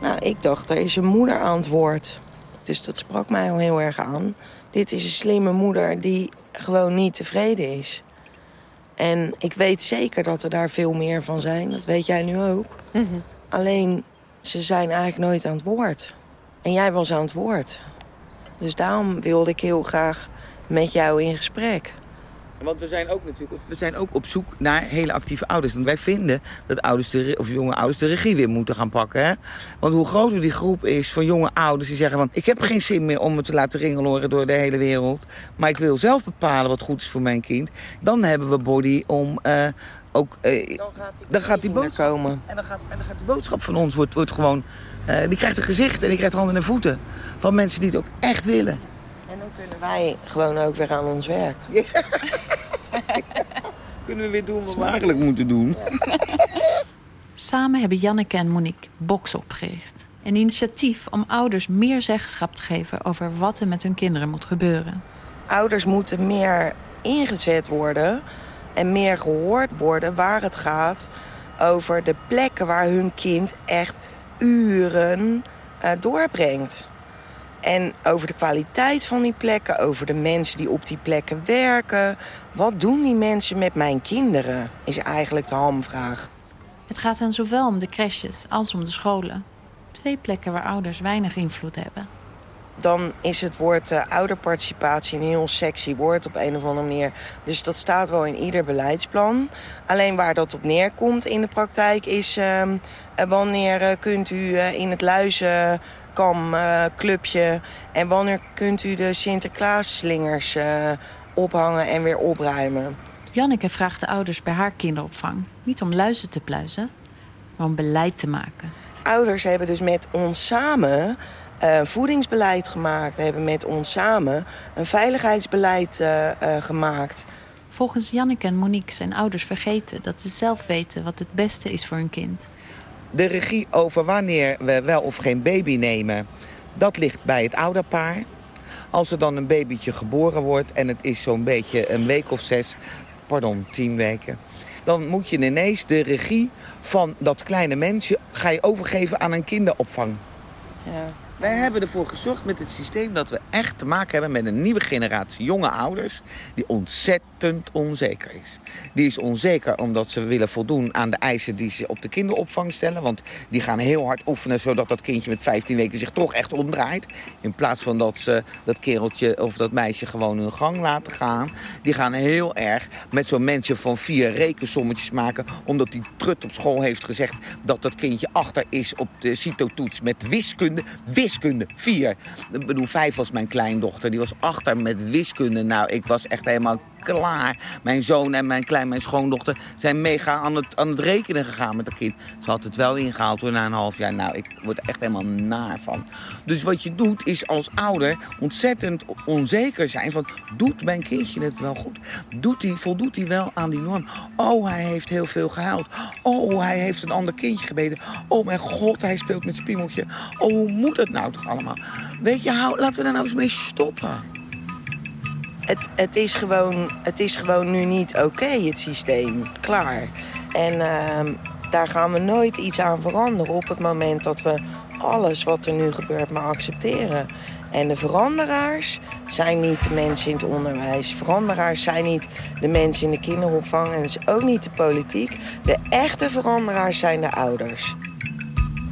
Nou, ik dacht, er is een moeder aan het woord. Dus dat sprak mij al heel erg aan. Dit is een slimme moeder die gewoon niet tevreden is. En ik weet zeker dat er daar veel meer van zijn. Dat weet jij nu ook. Alleen, ze zijn eigenlijk nooit aan het woord. En jij was aan het woord. Dus daarom wilde ik heel graag met jou in gesprek. Want we zijn ook natuurlijk op, we zijn ook op zoek naar hele actieve ouders. Want wij vinden dat ouders de, of jonge ouders de regie weer moeten gaan pakken. Hè? Want hoe groter die groep is van jonge ouders die zeggen van... ik heb geen zin meer om me te laten ringeloren door de hele wereld... maar ik wil zelf bepalen wat goed is voor mijn kind. Dan hebben we body om eh, ook... eh, dan gaat die boodschap komen. En dan gaat, en dan gaat die boodschap van ons wordt, wordt gewoon... eh, die krijgt een gezicht en die krijgt handen en voeten. Van mensen die het ook echt willen. En dan kunnen wij gewoon ook weer aan ons werk. Kunnen we weer doen wat we eigenlijk moeten doen. Samen hebben Janneke en Monique Box opgericht. Een initiatief om ouders meer zeggenschap te geven over wat er met hun kinderen moet gebeuren. Ouders moeten meer ingezet worden en meer gehoord worden waar het gaat over de plekken waar hun kind echt uren eh, doorbrengt. En over de kwaliteit van die plekken, over de mensen die op die plekken werken. Wat doen die mensen met mijn kinderen, is eigenlijk de hamvraag. Het gaat dan zowel om de crèches als om de scholen. Twee plekken waar ouders weinig invloed hebben. dan is het woord eh, ouderparticipatie een heel sexy woord op een of andere manier. Dus dat staat wel in ieder beleidsplan. Alleen waar dat op neerkomt in de praktijk is... ehm, eh, wanneer eh, kunt u in het luizenkamclubje... en wanneer kunt u de Sinterklaasslingers eh, ophangen en weer opruimen. Janneke vraagt de ouders bij haar kinderopvang niet om luizen te pluizen, maar om beleid te maken. Ouders hebben dus met ons samen eh, voedingsbeleid gemaakt. Hebben met ons samen een veiligheidsbeleid eh, eh, gemaakt. Volgens Janneke en Monique zijn ouders vergeten dat ze zelf weten wat het beste is voor hun kind. De regie over wanneer we wel of geen baby nemen, dat ligt bij het ouderpaar. Als er dan een babytje geboren wordt en het is zo'n beetje een week of zes, pardon, tien weken... dan moet je ineens de regie van dat kleine mensje ga je overgeven aan een kinderopvang. Ja. Wij hebben ervoor gezorgd met het systeem dat we echt te maken hebben met een nieuwe generatie jonge ouders die ontzettend onzeker is. Die is onzeker omdat ze willen voldoen aan de eisen die ze op de kinderopvang stellen. Want die gaan heel hard oefenen zodat dat kindje met 15 weken zich toch echt omdraait. In plaats van dat ze dat kereltje of dat meisje gewoon hun gang laten gaan. Die gaan heel erg met zo'n mensje van vier rekensommetjes maken. Omdat die trut op school heeft gezegd dat dat kindje achter is op de CITO-toets met wiskunde. Wiskunde, vier. Ik bedoel, vijf was mijn kleindochter. Die was achter met wiskunde. Nou, ik was echt helemaal klaar. Mijn zoon en mijn klein, mijn schoondochter zijn mega aan het, aan het rekenen gegaan met dat kind. Ze had het wel ingehaald hoor, na een half jaar. Nou, ik word echt helemaal naar van. Dus wat je doet is als ouder ontzettend onzeker zijn van... doet mijn kindje het wel goed? Doet hij, voldoet hij wel aan die norm? Oh, hij heeft heel veel gehuild. Oh, hij heeft een ander kindje gebeten. Oh mijn god, hij speelt met spiemeltje. Oh, hoe moet nou toch allemaal? Weet je, hou, laten we daar nou eens mee stoppen. Het, het, is gewoon, het is gewoon nu niet oké, het systeem. Klaar. En ehm, daar gaan we nooit iets aan veranderen op het moment dat we alles wat er nu gebeurt maar accepteren. En de veranderaars zijn niet de mensen in het onderwijs. Veranderaars zijn niet de mensen in de kinderopvang. En is ook niet de politiek. De echte veranderaars zijn de ouders.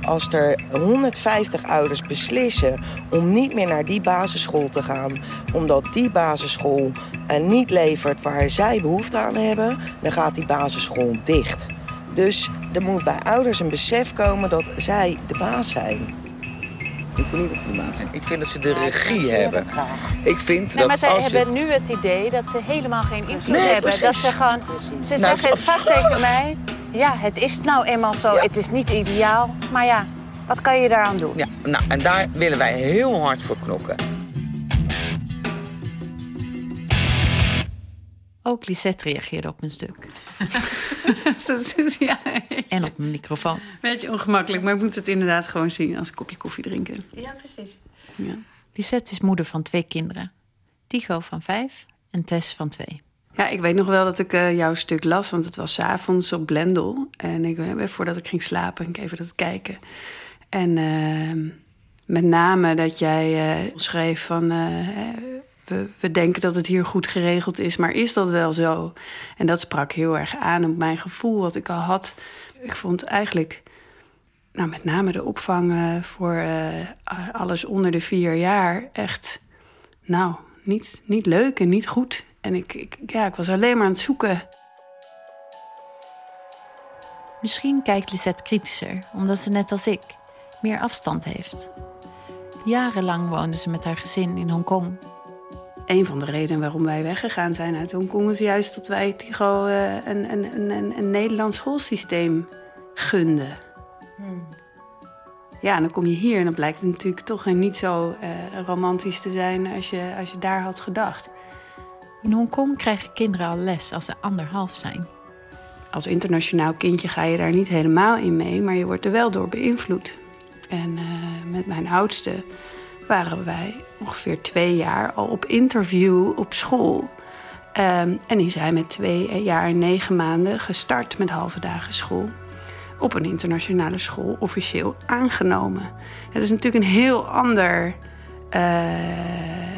Als er 150 ouders beslissen om niet meer naar die basisschool te gaan... omdat die basisschool niet levert waar zij behoefte aan hebben... dan gaat die basisschool dicht. Dus er moet bij ouders een besef komen dat zij de baas zijn. Ik vind niet dat ze de baas zijn. Ik vind dat ze de regie hebben. Ik vind Nee, dat maar zij als je- hebben nu het idee dat ze helemaal geen invloed Nee, hebben. precies. Dat ze gewoon, ze Nou, zeggen vaak tegen mij, ja, het is nou eenmaal zo, het is niet ideaal. Maar ja, wat kan je daaraan doen? Ja, nou, en daar willen wij heel hard voor knokken. Ook Lisette reageerde op mijn stuk. ja, En op mijn microfoon. beetje ongemakkelijk, maar ik moet het inderdaad gewoon zien als een kopje koffie drinken. Ja, precies. Ja. Lisette is moeder van twee kinderen. Tycho van vijf en Tess van twee. Ja, ik weet nog wel dat ik eh, jouw stuk las, want het was 's avonds op Blendel. En ik, eh, voordat ik ging slapen, ging ik even dat kijken. En eh, met name dat jij eh, schreef van... we, we denken dat het hier goed geregeld is, maar is dat wel zo? En dat sprak heel erg aan op mijn gevoel wat ik al had. Ik vond eigenlijk, nou met name de opvang eh, voor eh, alles onder de vier jaar echt, nou, niet, niet leuk en niet goed. En ik, ik, ja, ik was alleen maar aan het zoeken. Misschien kijkt Lisette kritischer, omdat ze net als ik meer afstand heeft. Jarenlang woonde ze met haar gezin in Hongkong. Een van de redenen waarom wij weggegaan zijn uit Hongkong is juist dat wij Tigo eh, een, een, een, een, Nederlands schoolsysteem gunden. Ja, en dan kom je hier en dan blijkt het natuurlijk toch niet zo eh, romantisch te zijn als je, als je daar had gedacht. In Hongkong krijgen kinderen al les als ze anderhalf zijn. Als internationaal kindje ga je daar niet helemaal in mee, maar je wordt er wel door beïnvloed. En eh, met mijn oudste waren wij ongeveer twee jaar al op interview op school. Ehm, en die zijn met twee jaar en negen maanden gestart met halve dagen school. Op een internationale school officieel aangenomen. Het is natuurlijk een heel ander, eh,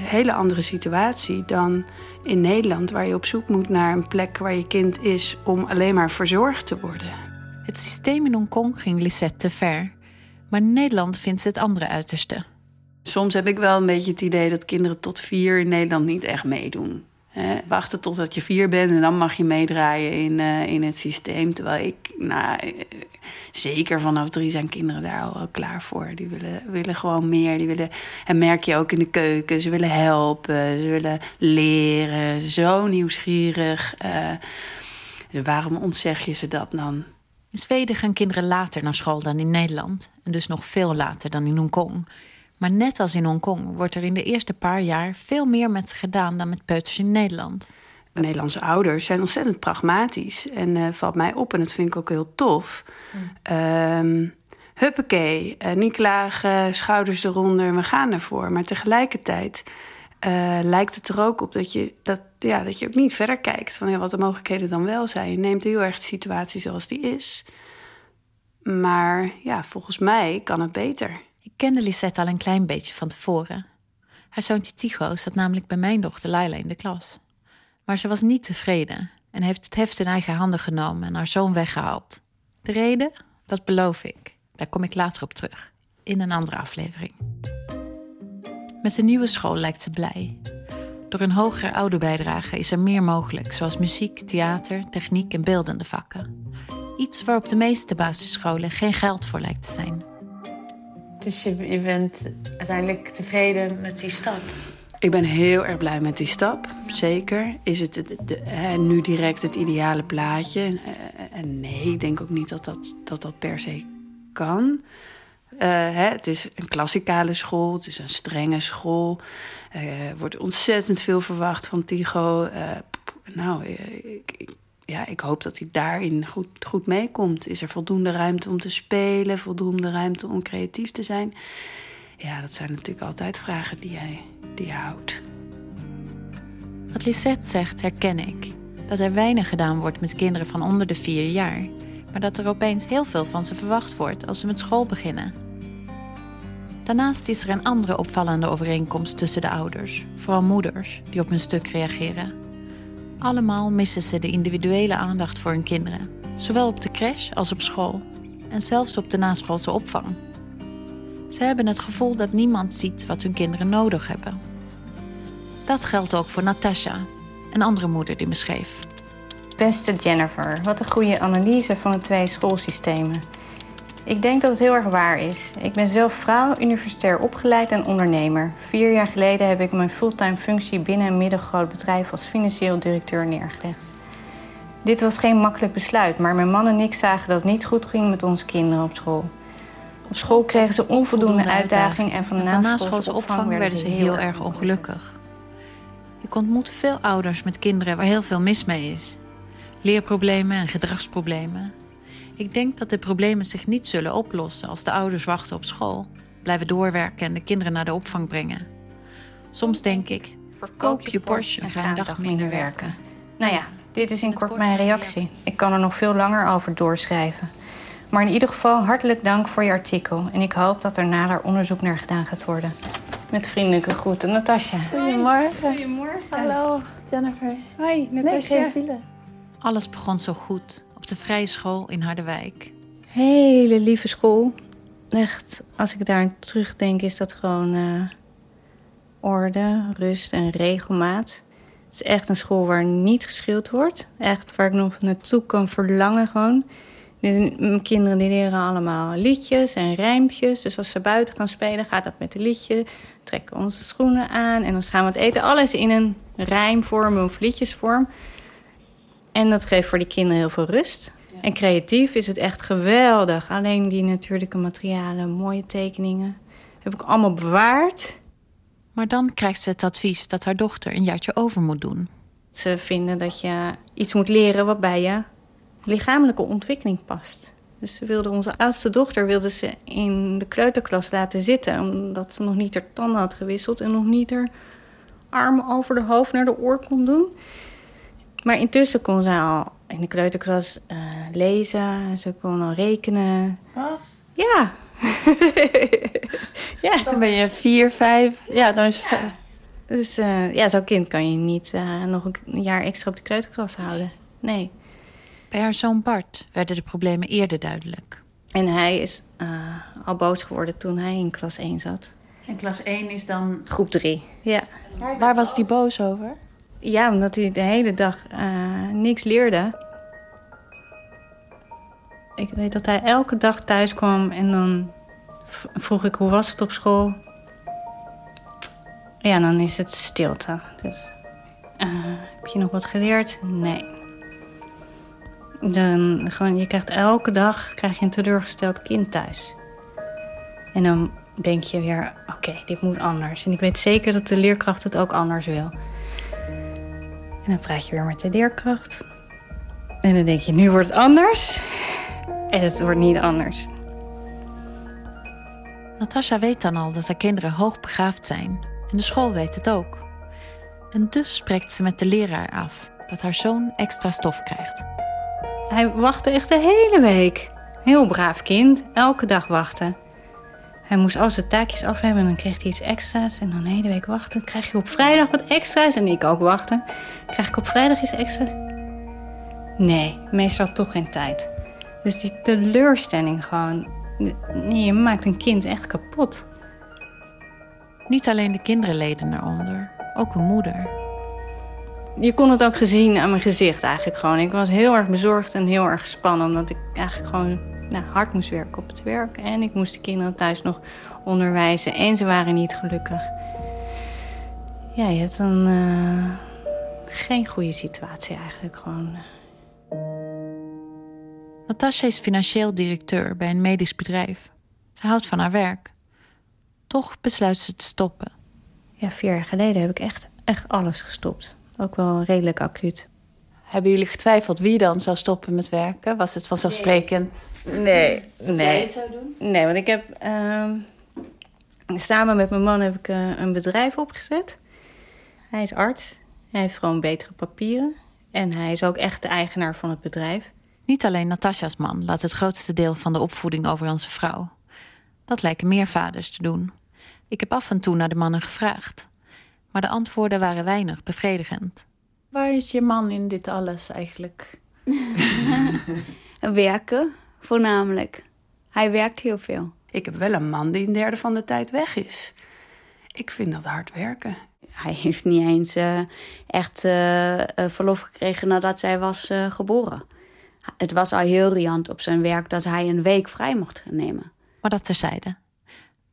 hele andere situatie dan in Nederland, waar je op zoek moet naar een plek waar je kind is om alleen maar verzorgd te worden. Het systeem in Hongkong ging Lisette te ver. Maar Nederland vindt ze het andere uiterste. Soms heb ik wel een beetje het idee dat kinderen tot vier in Nederland niet echt meedoen. Hè, wachten totdat je vier bent en dan mag je meedraaien in, eh, in het systeem. Terwijl ik, nou, eh, zeker vanaf drie zijn kinderen daar al klaar voor. Die willen, willen gewoon meer. Die willen, en merk je ook in de keuken, ze willen helpen, ze willen leren. Zo nieuwsgierig. eh, waarom ontzeg je ze dat dan? In Zweden gaan kinderen later naar school dan in Nederland. En dus nog veel later dan in Hongkong. Maar net als in Hongkong wordt er in de eerste paar jaar veel meer met ze gedaan dan met peuters in Nederland. Nederlandse ouders zijn ontzettend pragmatisch. En eh, valt mij op, en dat vind ik ook heel tof. Ehm, huppakee, eh, niet klagen, schouders eronder, we gaan ervoor. Maar tegelijkertijd eh, lijkt het er ook op dat je, dat, ja, dat je ook niet verder kijkt... van ja, wat de mogelijkheden dan wel zijn. Je neemt heel erg de situatie zoals die is. Maar ja, volgens mij kan het beter. Ik kende Lisette al een klein beetje van tevoren. Haar zoontje Tycho zat namelijk bij mijn dochter Laila in de klas. Maar ze was niet tevreden en heeft het heft in eigen handen genomen en haar zoon weggehaald. De reden? Dat beloof ik. Daar kom ik later op terug, in een andere aflevering. Met de nieuwe school lijkt ze blij. Door een hogere ouderbijdrage is er meer mogelijk, zoals muziek, theater, techniek en beeldende vakken. Iets waar op de meeste basisscholen geen geld voor lijkt te zijn. Dus je, bent uiteindelijk tevreden met die stap? Ik ben heel erg blij met die stap, zeker. Is het nu direct het ideale plaatje? En, eh, En nee, ik denk ook niet dat dat, dat, dat per se kan. Eh, het is een klassikale school, het is een strenge school. Eh, Er wordt ontzettend veel verwacht van Tigo. Nou, ik- ja, ik hoop dat hij daarin goed, goed meekomt. Is er voldoende ruimte om te spelen, voldoende ruimte om creatief te zijn? Ja, dat zijn natuurlijk altijd vragen die jij, die je houdt. Wat Lisette zegt, herken ik. Dat er weinig gedaan wordt met kinderen van onder de vier jaar. maar dat er opeens heel veel van ze verwacht wordt als ze met school beginnen. Daarnaast is er een andere opvallende overeenkomst tussen de ouders, vooral moeders, die op hun stuk reageren. Allemaal missen ze de individuele aandacht voor hun kinderen, zowel op de crash als op school en zelfs op de naschoolse opvang. Ze hebben het gevoel dat niemand ziet wat hun kinderen nodig hebben. Dat geldt ook voor Natasha, een andere moeder die me schreef. Beste Jennifer, wat een goede analyse van de twee schoolsystemen. Ik denk dat het heel erg waar is. Ik ben zelf vrouw, universitair opgeleid en ondernemer. Vier jaar geleden heb ik mijn fulltime functie binnen een middelgroot bedrijf als financieel directeur neergelegd. Dit was geen makkelijk besluit, maar mijn man en ik zagen dat het niet goed ging met onze kinderen op school. Op school kregen ze onvoldoende uitdaging en van de naschoolse opvang werden ze heel erg ongelukkig. Ik ontmoet veel ouders met kinderen waar heel veel mis mee is. Leerproblemen en gedragsproblemen. Ik denk dat de problemen zich niet zullen oplossen als de ouders wachten op school, blijven doorwerken en de kinderen naar de opvang brengen. Soms denk ik, verkoop je Porsche en ga een dag minder werken. Nou ja, dit is in kort mijn reactie. Ik kan er nog veel langer over doorschrijven. Maar in ieder geval hartelijk dank voor je artikel. En ik hoop dat er nader onderzoek naar gedaan gaat worden. Met vriendelijke groeten, Natasja. Goedemorgen. Goedemorgen. Hallo, Jennifer. Hoi, Nee, Natasja. Alles begon zo goed op de vrije school in Harderwijk. Hele lieve school. Echt, als ik daar terugdenk, is dat gewoon eh, orde, rust en regelmaat. Het is echt een school waar niet geschild wordt. Echt waar ik nog naartoe kan verlangen gewoon. Mijn kinderen die leren allemaal liedjes en rijmpjes. Dus als ze buiten gaan spelen, gaat dat met een liedje. Trekken onze schoenen aan en dan gaan we het eten. Alles in een rijmvorm of liedjesvorm. En dat geeft voor die kinderen heel veel rust. En creatief is het echt geweldig. Alleen die natuurlijke materialen, mooie tekeningen, heb ik allemaal bewaard. Maar dan krijgt ze het advies dat haar dochter een jaartje over moet doen. Ze vinden dat je iets moet leren wat bij je lichamelijke ontwikkeling past. Dus ze wilde onze oudste dochter wilde ze in de kleuterklas laten zitten... omdat ze nog niet haar tanden had gewisseld... en nog niet haar armen over de hoofd naar de oor kon doen. Maar intussen kon ze al in de kleuterklas eh, lezen. Ze kon al rekenen. Wat? Ja. ja. Dan ben je vier, vijf. Ja, dan is het Dus eh, ja, zo'n kind kan je niet eh, nog een jaar extra op de kleuterklas houden. Nee. Bij haar zoon Bart werden de problemen eerder duidelijk. En hij is eh, al boos geworden toen hij in klas 1 zat. En klas 1 is dan... Groep 3, ja. Waar was die boos over? Ja, omdat hij de hele dag eh, niks leerde. Ik weet dat hij elke dag thuis kwam en dan vroeg ik hoe was het op school. Ja, dan is het stilte. Dus, eh, heb je nog wat geleerd? Nee. Dan, gewoon, je krijgt elke dag krijg je een teleurgesteld kind thuis. En dan denk je weer, oké, dit moet anders. En ik weet zeker dat de leerkracht het ook anders wil. En dan praat je weer met de leerkracht. En dan denk je, nu wordt het anders. En het wordt niet anders. Natasha weet dan al dat haar kinderen hoogbegaafd zijn. En de school weet het ook. En dus spreekt ze met de leraar af dat haar zoon extra stof krijgt. Hij wachtte echt de hele week. Heel braaf kind, elke dag wachten. Hij moest al zijn taakjes af hebben en dan kreeg hij iets extra's. En dan de hele week wachten. Krijg je op vrijdag wat extra's en ik ook wachten. Krijg ik op vrijdag iets extra's? Nee, meestal toch geen tijd. Dus die teleurstelling gewoon. Nee, je maakt een kind echt kapot. Niet alleen de kinderen leden eronder, ook een moeder. Je kon het ook gezien aan mijn gezicht eigenlijk gewoon. Ik was heel erg bezorgd en heel erg gespannen. Omdat ik eigenlijk gewoon nou, hard moest werken op het werk. En ik moest de kinderen thuis nog onderwijzen. En ze waren niet gelukkig. Ja, je hebt dan eh, geen goede situatie eigenlijk gewoon. Natasha is financieel directeur bij een medisch bedrijf. Ze houdt van haar werk. Toch besluit ze te stoppen. Ja, vier jaar geleden heb ik echt, echt alles gestopt. Ook wel redelijk acuut. Hebben jullie getwijfeld wie dan zou stoppen met werken? Was het vanzelfsprekend? Nee, Dat jij het zou doen? Nee, want ik heb ehm, samen met mijn man heb ik eh, een bedrijf opgezet. Hij is arts. Hij heeft gewoon betere papieren. En hij is ook echt de eigenaar van het bedrijf. Niet alleen Natasja's man laat het grootste deel van de opvoeding over onze vrouw. Dat lijken meer vaders te doen. Ik heb af en toe naar de mannen gevraagd. Maar de antwoorden waren weinig bevredigend. Waar is je man in dit alles eigenlijk? Werken, voornamelijk. Hij werkt heel veel. Ik heb wel een man die een derde van de tijd weg is. Ik vind dat hard werken. Hij heeft niet eens uh, echt uh, verlof gekregen nadat zij was uh, geboren. Het was al heel riant op zijn werk dat hij een week vrij mocht nemen. Maar dat terzijde.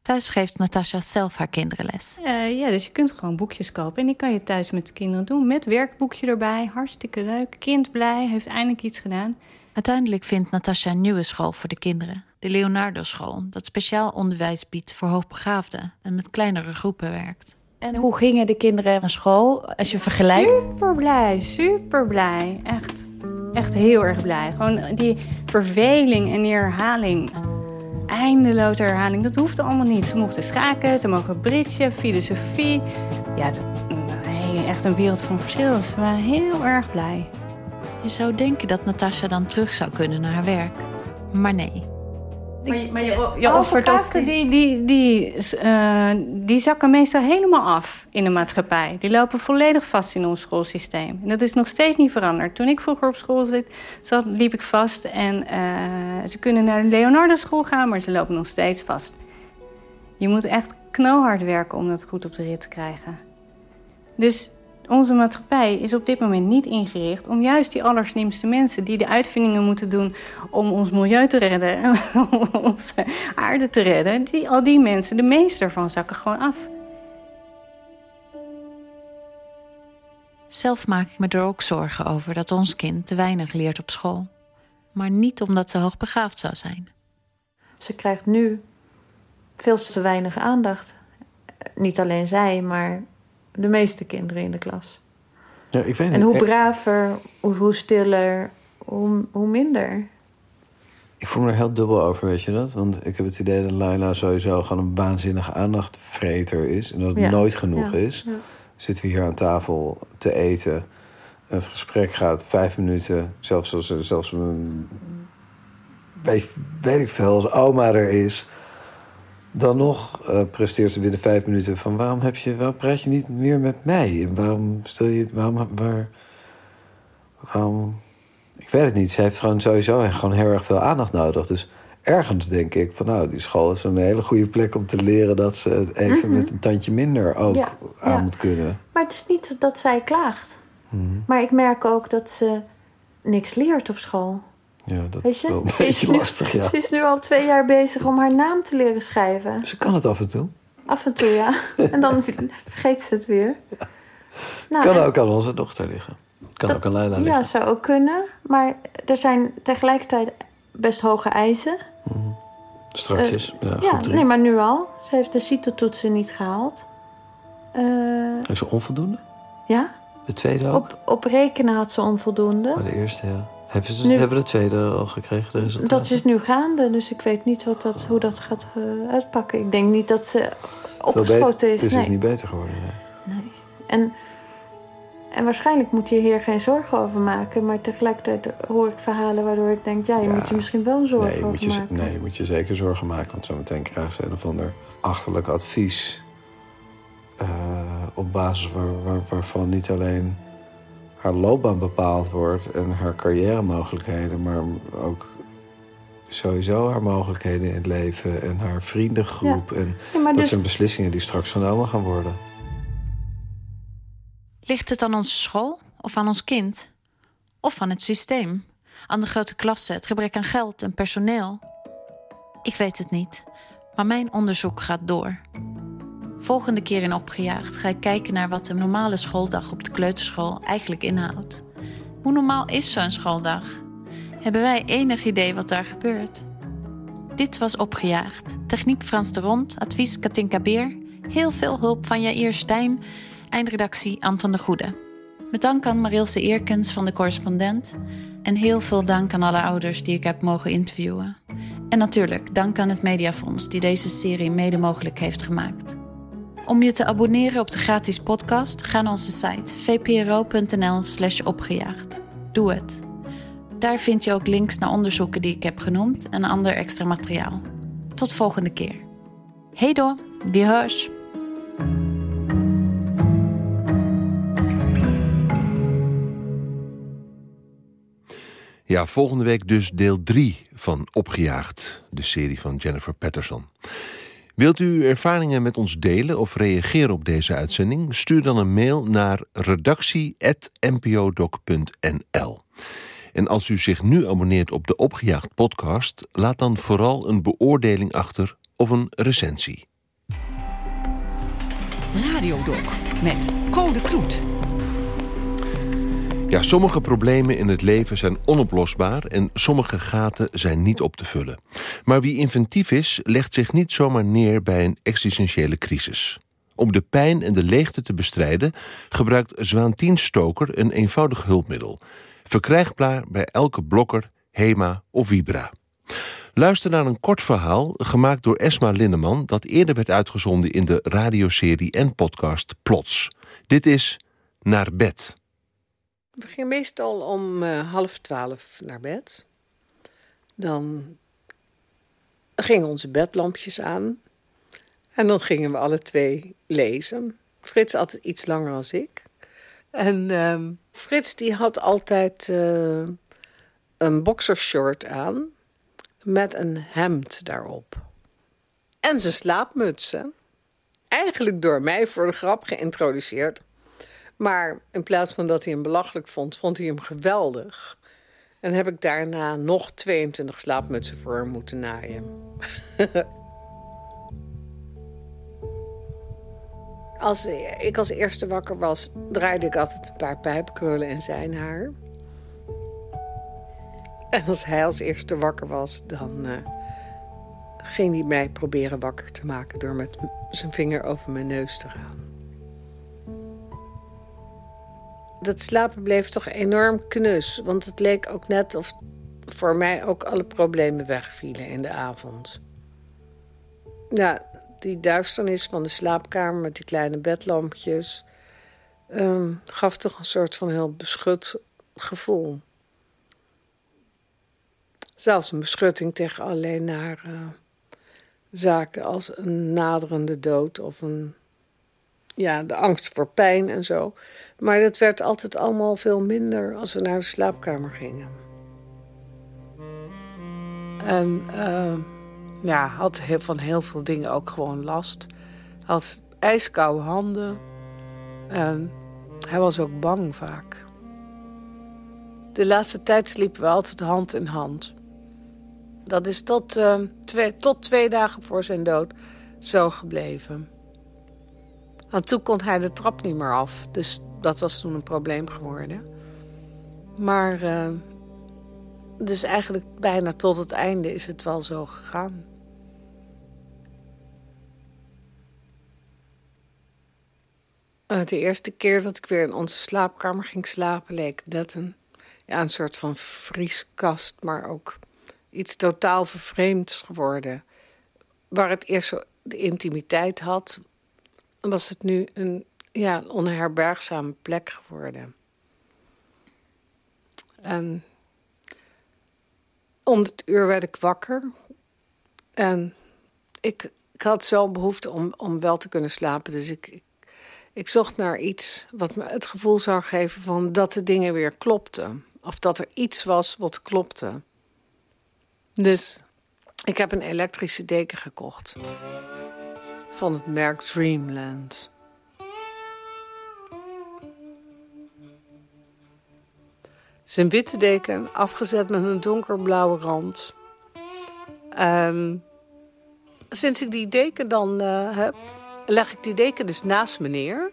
Thuis geeft Natasja zelf haar kinderen les. Uh, ja, dus je kunt gewoon boekjes kopen. En die kan je thuis met de kinderen doen. Met werkboekje erbij. Hartstikke leuk. Kind blij. Heeft eindelijk iets gedaan. Uiteindelijk vindt Natasja een nieuwe school voor de kinderen. De Leonardo School. Dat speciaal onderwijs biedt voor hoogbegaafden. En met kleinere groepen werkt. En hoe gingen de kinderen naar school als je vergelijkt? Super blij. Super blij. Echt. Echt heel erg blij. Gewoon die verveling en die herhaling eindeloze herhaling. Dat hoefde allemaal niet. Ze mochten schaken, ze mogen bridgen, filosofie. Ja, dat, dat echt een wereld van verschil. Ze waren heel erg blij. Je zou denken dat Natasja dan terug zou kunnen naar haar werk. Maar nee. Maar je, maar je, je offert ook... Die, die, die, uh, die zakken meestal helemaal af in de maatschappij. Die lopen volledig vast in ons schoolsysteem. En dat is nog steeds niet veranderd. Toen ik vroeger op school zat, zat liep ik vast. En uh, ze kunnen naar de Leonardo school gaan, maar ze lopen nog steeds vast. Je moet echt knalhard werken om dat goed op de rit te krijgen. Dus onze maatschappij is op dit moment niet ingericht om juist die allerslimste mensen die de uitvindingen moeten doen om ons milieu te redden, om onze aarde te redden, die, al die mensen, de meeste daarvan zakken gewoon af. Zelf maak ik me er ook zorgen over dat ons kind te weinig leert op school. Maar niet omdat ze hoogbegaafd zou zijn. Ze krijgt nu veel te weinig aandacht. Niet alleen zij, maar de meeste kinderen in de klas. Ja, ik weet niet. En hoe braver, hoe, hoe stiller, hoe, hoe minder. Ik voel me er heel dubbel over, weet je dat? Want ik heb het idee dat Laila sowieso gewoon een waanzinnige aandachtvreter is. En dat het Ja. nooit genoeg Ja. is. Ja. Zitten we hier aan tafel te eten. En het gesprek gaat vijf minuten. Zelfs als, zelfs een... Weet, weet ik veel, als oma er is. Dan nog eh, presteert ze binnen vijf minuten van... waarom, heb je, waarom praat je niet meer met mij? En waarom stel je... Waarom, waar, waarom... Ik weet het niet. Ze heeft gewoon sowieso gewoon heel erg veel aandacht nodig. Dus ergens denk ik van... nou, die school is een hele goede plek om te leren... dat ze het even Mhm. met een tandje minder ook Ja, aan ja. moet kunnen. Maar het is niet dat zij klaagt. Mhm. Maar ik merk ook dat ze niks leert op school. Ja, dat Weet is je? wel een Ze beetje nu, lastig, ja. ze is nu al twee jaar bezig om haar naam te leren schrijven. Ze kan het af en toe. Af en toe, ja. en dan vergeet ze het weer. Nou, kan en- ook aan onze dochter liggen. Kan ook aan Leila liggen. Ja, zou ook kunnen. Maar er zijn tegelijkertijd best hoge eisen. Strakjes. Eh, ja, ja, nee, maar nu al. Ze heeft de CITO-toetsen niet gehaald. Eh, Is ze onvoldoende? ja, De tweede ook? op, op rekenen had ze onvoldoende. Maar de eerste, ja. Hebben ze Nu- hebben de tweede al gekregen, resultaten? Dat is nu gaande, dus ik weet niet wat dat, hoe dat gaat eh, uitpakken. Ik denk niet dat ze opgeschoten is. Het is nee. dus niet beter geworden, nee. nee. En, en waarschijnlijk moet je hier geen zorgen over maken. Maar tegelijkertijd hoor ik verhalen waardoor ik denk... ja, je moet je misschien wel zorgen Nee, over moet je, maken. nee, moet je zeker zorgen maken. Want zometeen krijgen ze een of ander achterlijk advies. eh, op basis waar, waar- waarvan niet alleen haar loopbaan bepaald wordt... en haar carrière mogelijkheden... maar ook sowieso haar mogelijkheden in het leven... en haar vriendengroep. En Ja, dat dus- zijn beslissingen die straks genomen gaan worden. Ligt het aan onze school of aan ons kind? Of aan het systeem? Aan de grote klassen, het gebrek aan geld en personeel? Ik weet het niet, maar mijn onderzoek gaat door. Volgende keer in Opgejaagd ga ik kijken naar wat een normale schooldag op de kleuterschool eigenlijk inhoudt. Hoe normaal is zo'n schooldag? Hebben wij enig idee wat daar gebeurt? Dit was Opgejaagd. Techniek Frans de Rond, advies Katinka Beer. Heel veel hulp van Jair Stijn. Eindredactie Anton de Goede. Met dank aan Marilse Eerkens van de correspondent. En heel veel dank aan alle ouders die ik heb mogen interviewen. En natuurlijk dank aan het Mediafonds die deze serie mede mogelijk heeft gemaakt. Om je te abonneren op de gratis podcast, ga naar onze site vpro.nl/slash opgejaagd. Doe het. Daar vind je ook links naar onderzoeken die ik heb genoemd en ander extra materiaal. Tot volgende keer. Hey door, die hörs! Ja, volgende week dus deel 3 van Opgejaagd, de serie van Jennifer Patterson. Wilt u uw ervaringen met ons delen of reageren op deze uitzending? Stuur dan een mail naar redactie.npodoc.nl. En als u zich nu abonneert op de Opgejaagd podcast, laat dan vooral een beoordeling achter of een recensie. Radiodoc met Code Kloet. Ja, sommige problemen in het leven zijn onoplosbaar en sommige gaten zijn niet op te vullen. Maar wie inventief is, legt zich niet zomaar neer bij een existentiële crisis. Om de pijn en de leegte te bestrijden gebruikt Zwaantien Stoker een eenvoudig hulpmiddel. Verkrijgbaar bij elke blokker, HEMA of Vibra. Luister naar een kort verhaal gemaakt door Esma Linneman... dat eerder werd uitgezonden in de radioserie en podcast Plots. Dit is Naar Bed. We gingen meestal om uh, half twaalf naar bed. Dan gingen onze bedlampjes aan. En dan gingen we alle twee lezen. Frits altijd iets langer als ik. En uh, Frits die had altijd uh, een boxershort aan met een hemd daarop. En zijn slaapmutsen. Eigenlijk door mij voor de grap geïntroduceerd. Maar in plaats van dat hij hem belachelijk vond, vond hij hem geweldig. En heb ik daarna nog 22 slaapmutsen voor hem moeten naaien. als ik als eerste wakker was, draaide ik altijd een paar pijpkrullen in zijn haar. En als hij als eerste wakker was, dan uh, ging hij mij proberen wakker te maken door met zijn vinger over mijn neus te gaan. Dat slapen bleef toch enorm knus. Want het leek ook net of voor mij ook alle problemen wegvielen in de avond. Ja, die duisternis van de slaapkamer met die kleine bedlampjes... Um, gaf toch een soort van heel beschut gevoel. Zelfs een beschutting tegen alleen naar uh, zaken als een naderende dood of een ja, de angst voor pijn en zo. Maar dat werd altijd allemaal veel minder als we naar de slaapkamer gingen. En uh, ja, had van heel veel dingen ook gewoon last. Had ijskoude handen. En hij was ook bang vaak. De laatste tijd sliepen we altijd hand in hand. Dat is tot, uh, twee, tot twee dagen voor zijn dood zo gebleven. Want toen kon hij de trap niet meer af. Dus dat was toen een probleem geworden. Maar uh, dus eigenlijk bijna tot het einde is het wel zo gegaan. Uh, de eerste keer dat ik weer in onze slaapkamer ging slapen... leek dat een, ja, een soort van vrieskast, maar ook iets totaal vervreemds geworden. Waar het eerst zo de intimiteit had, was het nu een ja, onherbergzame plek geworden. En om het uur werd ik wakker. En ik, ik had zo'n behoefte om, om wel te kunnen slapen. Dus ik, ik, ik, zocht naar iets wat me het gevoel zou geven van dat de dingen weer klopten. Of dat er iets was wat klopte. Dus ik heb een elektrische deken gekocht van het merk Dreamland. Zijn witte deken afgezet met een donkerblauwe rand. Um, sinds ik die deken dan uh, heb, leg ik die deken dus naast me neer.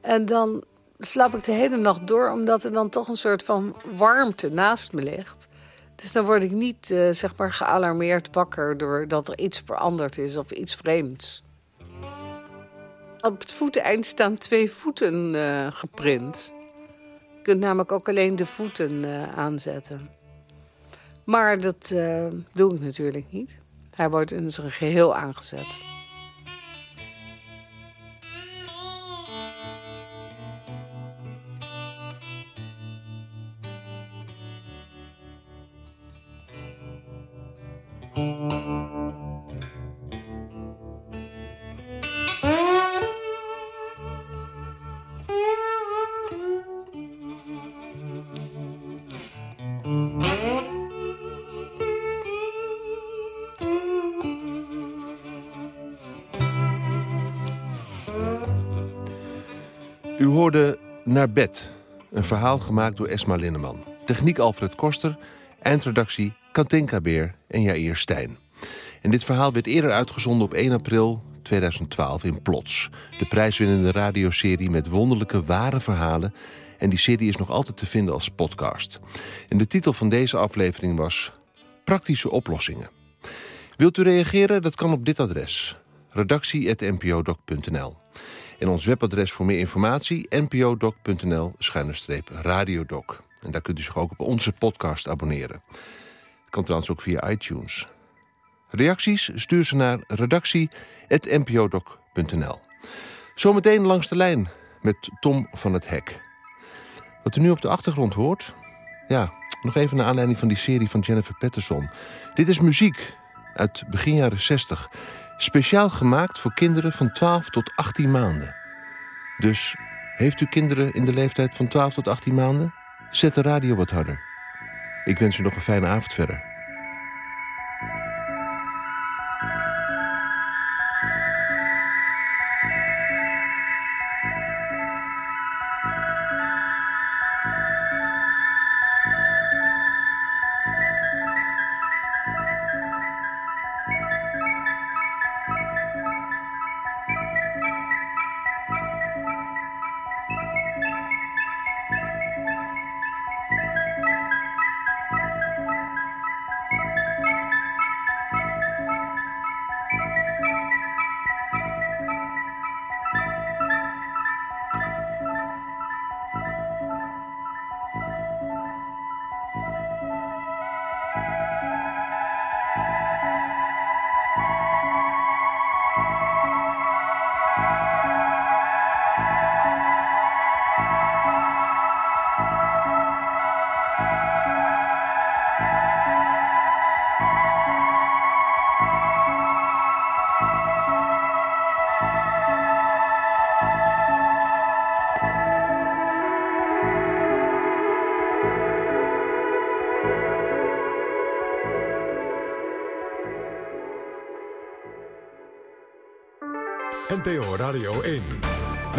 En dan slaap ik de hele nacht door, omdat er dan toch een soort van warmte naast me ligt. Dus dan word ik niet uh, zeg maar gealarmeerd wakker doordat er iets veranderd is of iets vreemds. Op het voeteneind staan twee voeten uh, geprint. Je kunt namelijk ook alleen de voeten uh, aanzetten. Maar dat doe ik natuurlijk niet. Hij wordt in zijn geheel aangezet. Naar bed, een verhaal gemaakt door Esma Linneman. Techniek Alfred Koster, eindredactie Katinka Beer en Jair Stijn. En dit verhaal werd eerder uitgezonden op 1 april 2012 in Plots. De prijswinnende radioserie met wonderlijke ware verhalen. En die serie is nog altijd te vinden als podcast. En de titel van deze aflevering was Praktische oplossingen. Wilt u reageren? Dat kan op dit adres. redactie.npodoc.nl En ons webadres voor meer informatie npodoc.nl-radiodoc. En daar kunt u zich ook op onze podcast abonneren. Dat kan trouwens ook via iTunes. Reacties stuur ze naar redactie.npodoc.nl. Zometeen langs de lijn met Tom van het Hek. Wat u nu op de achtergrond hoort... Ja, nog even naar aanleiding van die serie van Jennifer Patterson. Dit is muziek uit begin jaren 60. Speciaal gemaakt voor kinderen van 12 tot 18 maanden. Dus heeft u kinderen in de leeftijd van 12 tot 18 maanden? Zet de radio wat harder. Ik wens u nog een fijne avond verder.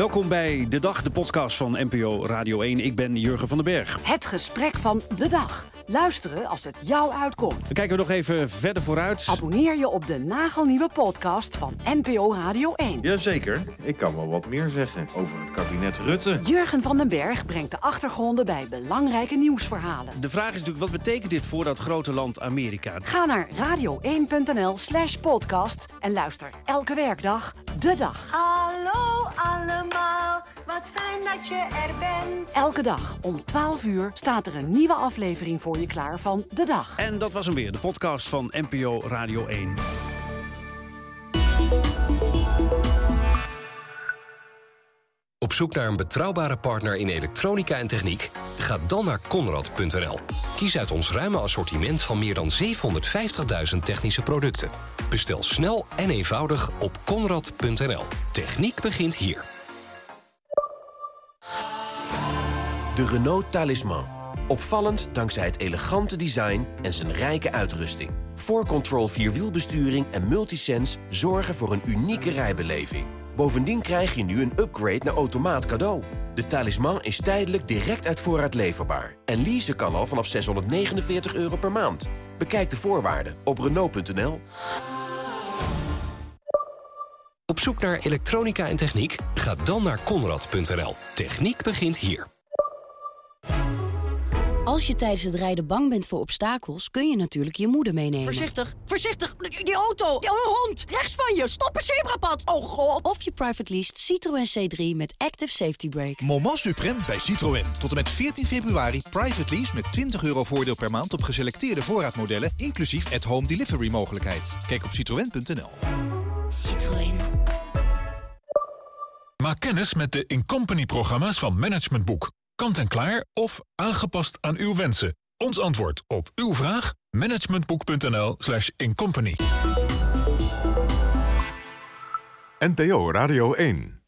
Welkom bij De Dag, de podcast van NPO Radio 1. Ik ben Jurgen van den Berg. Het gesprek van de dag. Luisteren als het jou uitkomt. Dan kijken we nog even verder vooruit. Abonneer je op de nagelnieuwe podcast van NPO Radio 1. Jazeker, ik kan wel wat meer zeggen over het kabinet Rutte. Jurgen van den Berg brengt de achtergronden bij belangrijke nieuwsverhalen. De vraag is natuurlijk, wat betekent dit voor dat grote land Amerika? Ga naar radio1.nl slash podcast en luister elke werkdag de dag. Hallo allemaal, dat je er bent. Elke dag om 12 uur staat er een nieuwe aflevering voor je klaar van de dag. En dat was hem weer, de podcast van NPO Radio 1. Op zoek naar een betrouwbare partner in elektronica en techniek? Ga dan naar Conrad.nl. Kies uit ons ruime assortiment van meer dan 750.000 technische producten. Bestel snel en eenvoudig op Conrad.nl. Techniek begint hier. De Renault Talisman. Opvallend dankzij het elegante design en zijn rijke uitrusting. 4Control Vierwielbesturing en Multisense zorgen voor een unieke rijbeleving. Bovendien krijg je nu een upgrade naar automaat cadeau. De talisman is tijdelijk direct uit voorraad leverbaar. En leasen kan al vanaf 649 euro per maand. Bekijk de voorwaarden op Renault.nl. Op zoek naar elektronica en techniek? Ga dan naar Conrad.nl. Techniek begint hier. Als je tijdens het rijden bang bent voor obstakels, kun je natuurlijk je moeder meenemen. Voorzichtig, voorzichtig, die auto, die hond, rechts van je, stop een zebrapad. Oh god. Of je private least Citroën C3 met Active Safety Brake. Moment supreme bij Citroën. Tot en met 14 februari private lease met 20 euro voordeel per maand op geselecteerde voorraadmodellen, inclusief at-home delivery mogelijkheid. Kijk op citroën.nl. Citroën. Maak kennis met de Incompany-programma's van Management Boek kant-en-klaar of aangepast aan uw wensen. Ons antwoord op uw vraag? managementboek.nl slash incompany. NPO Radio 1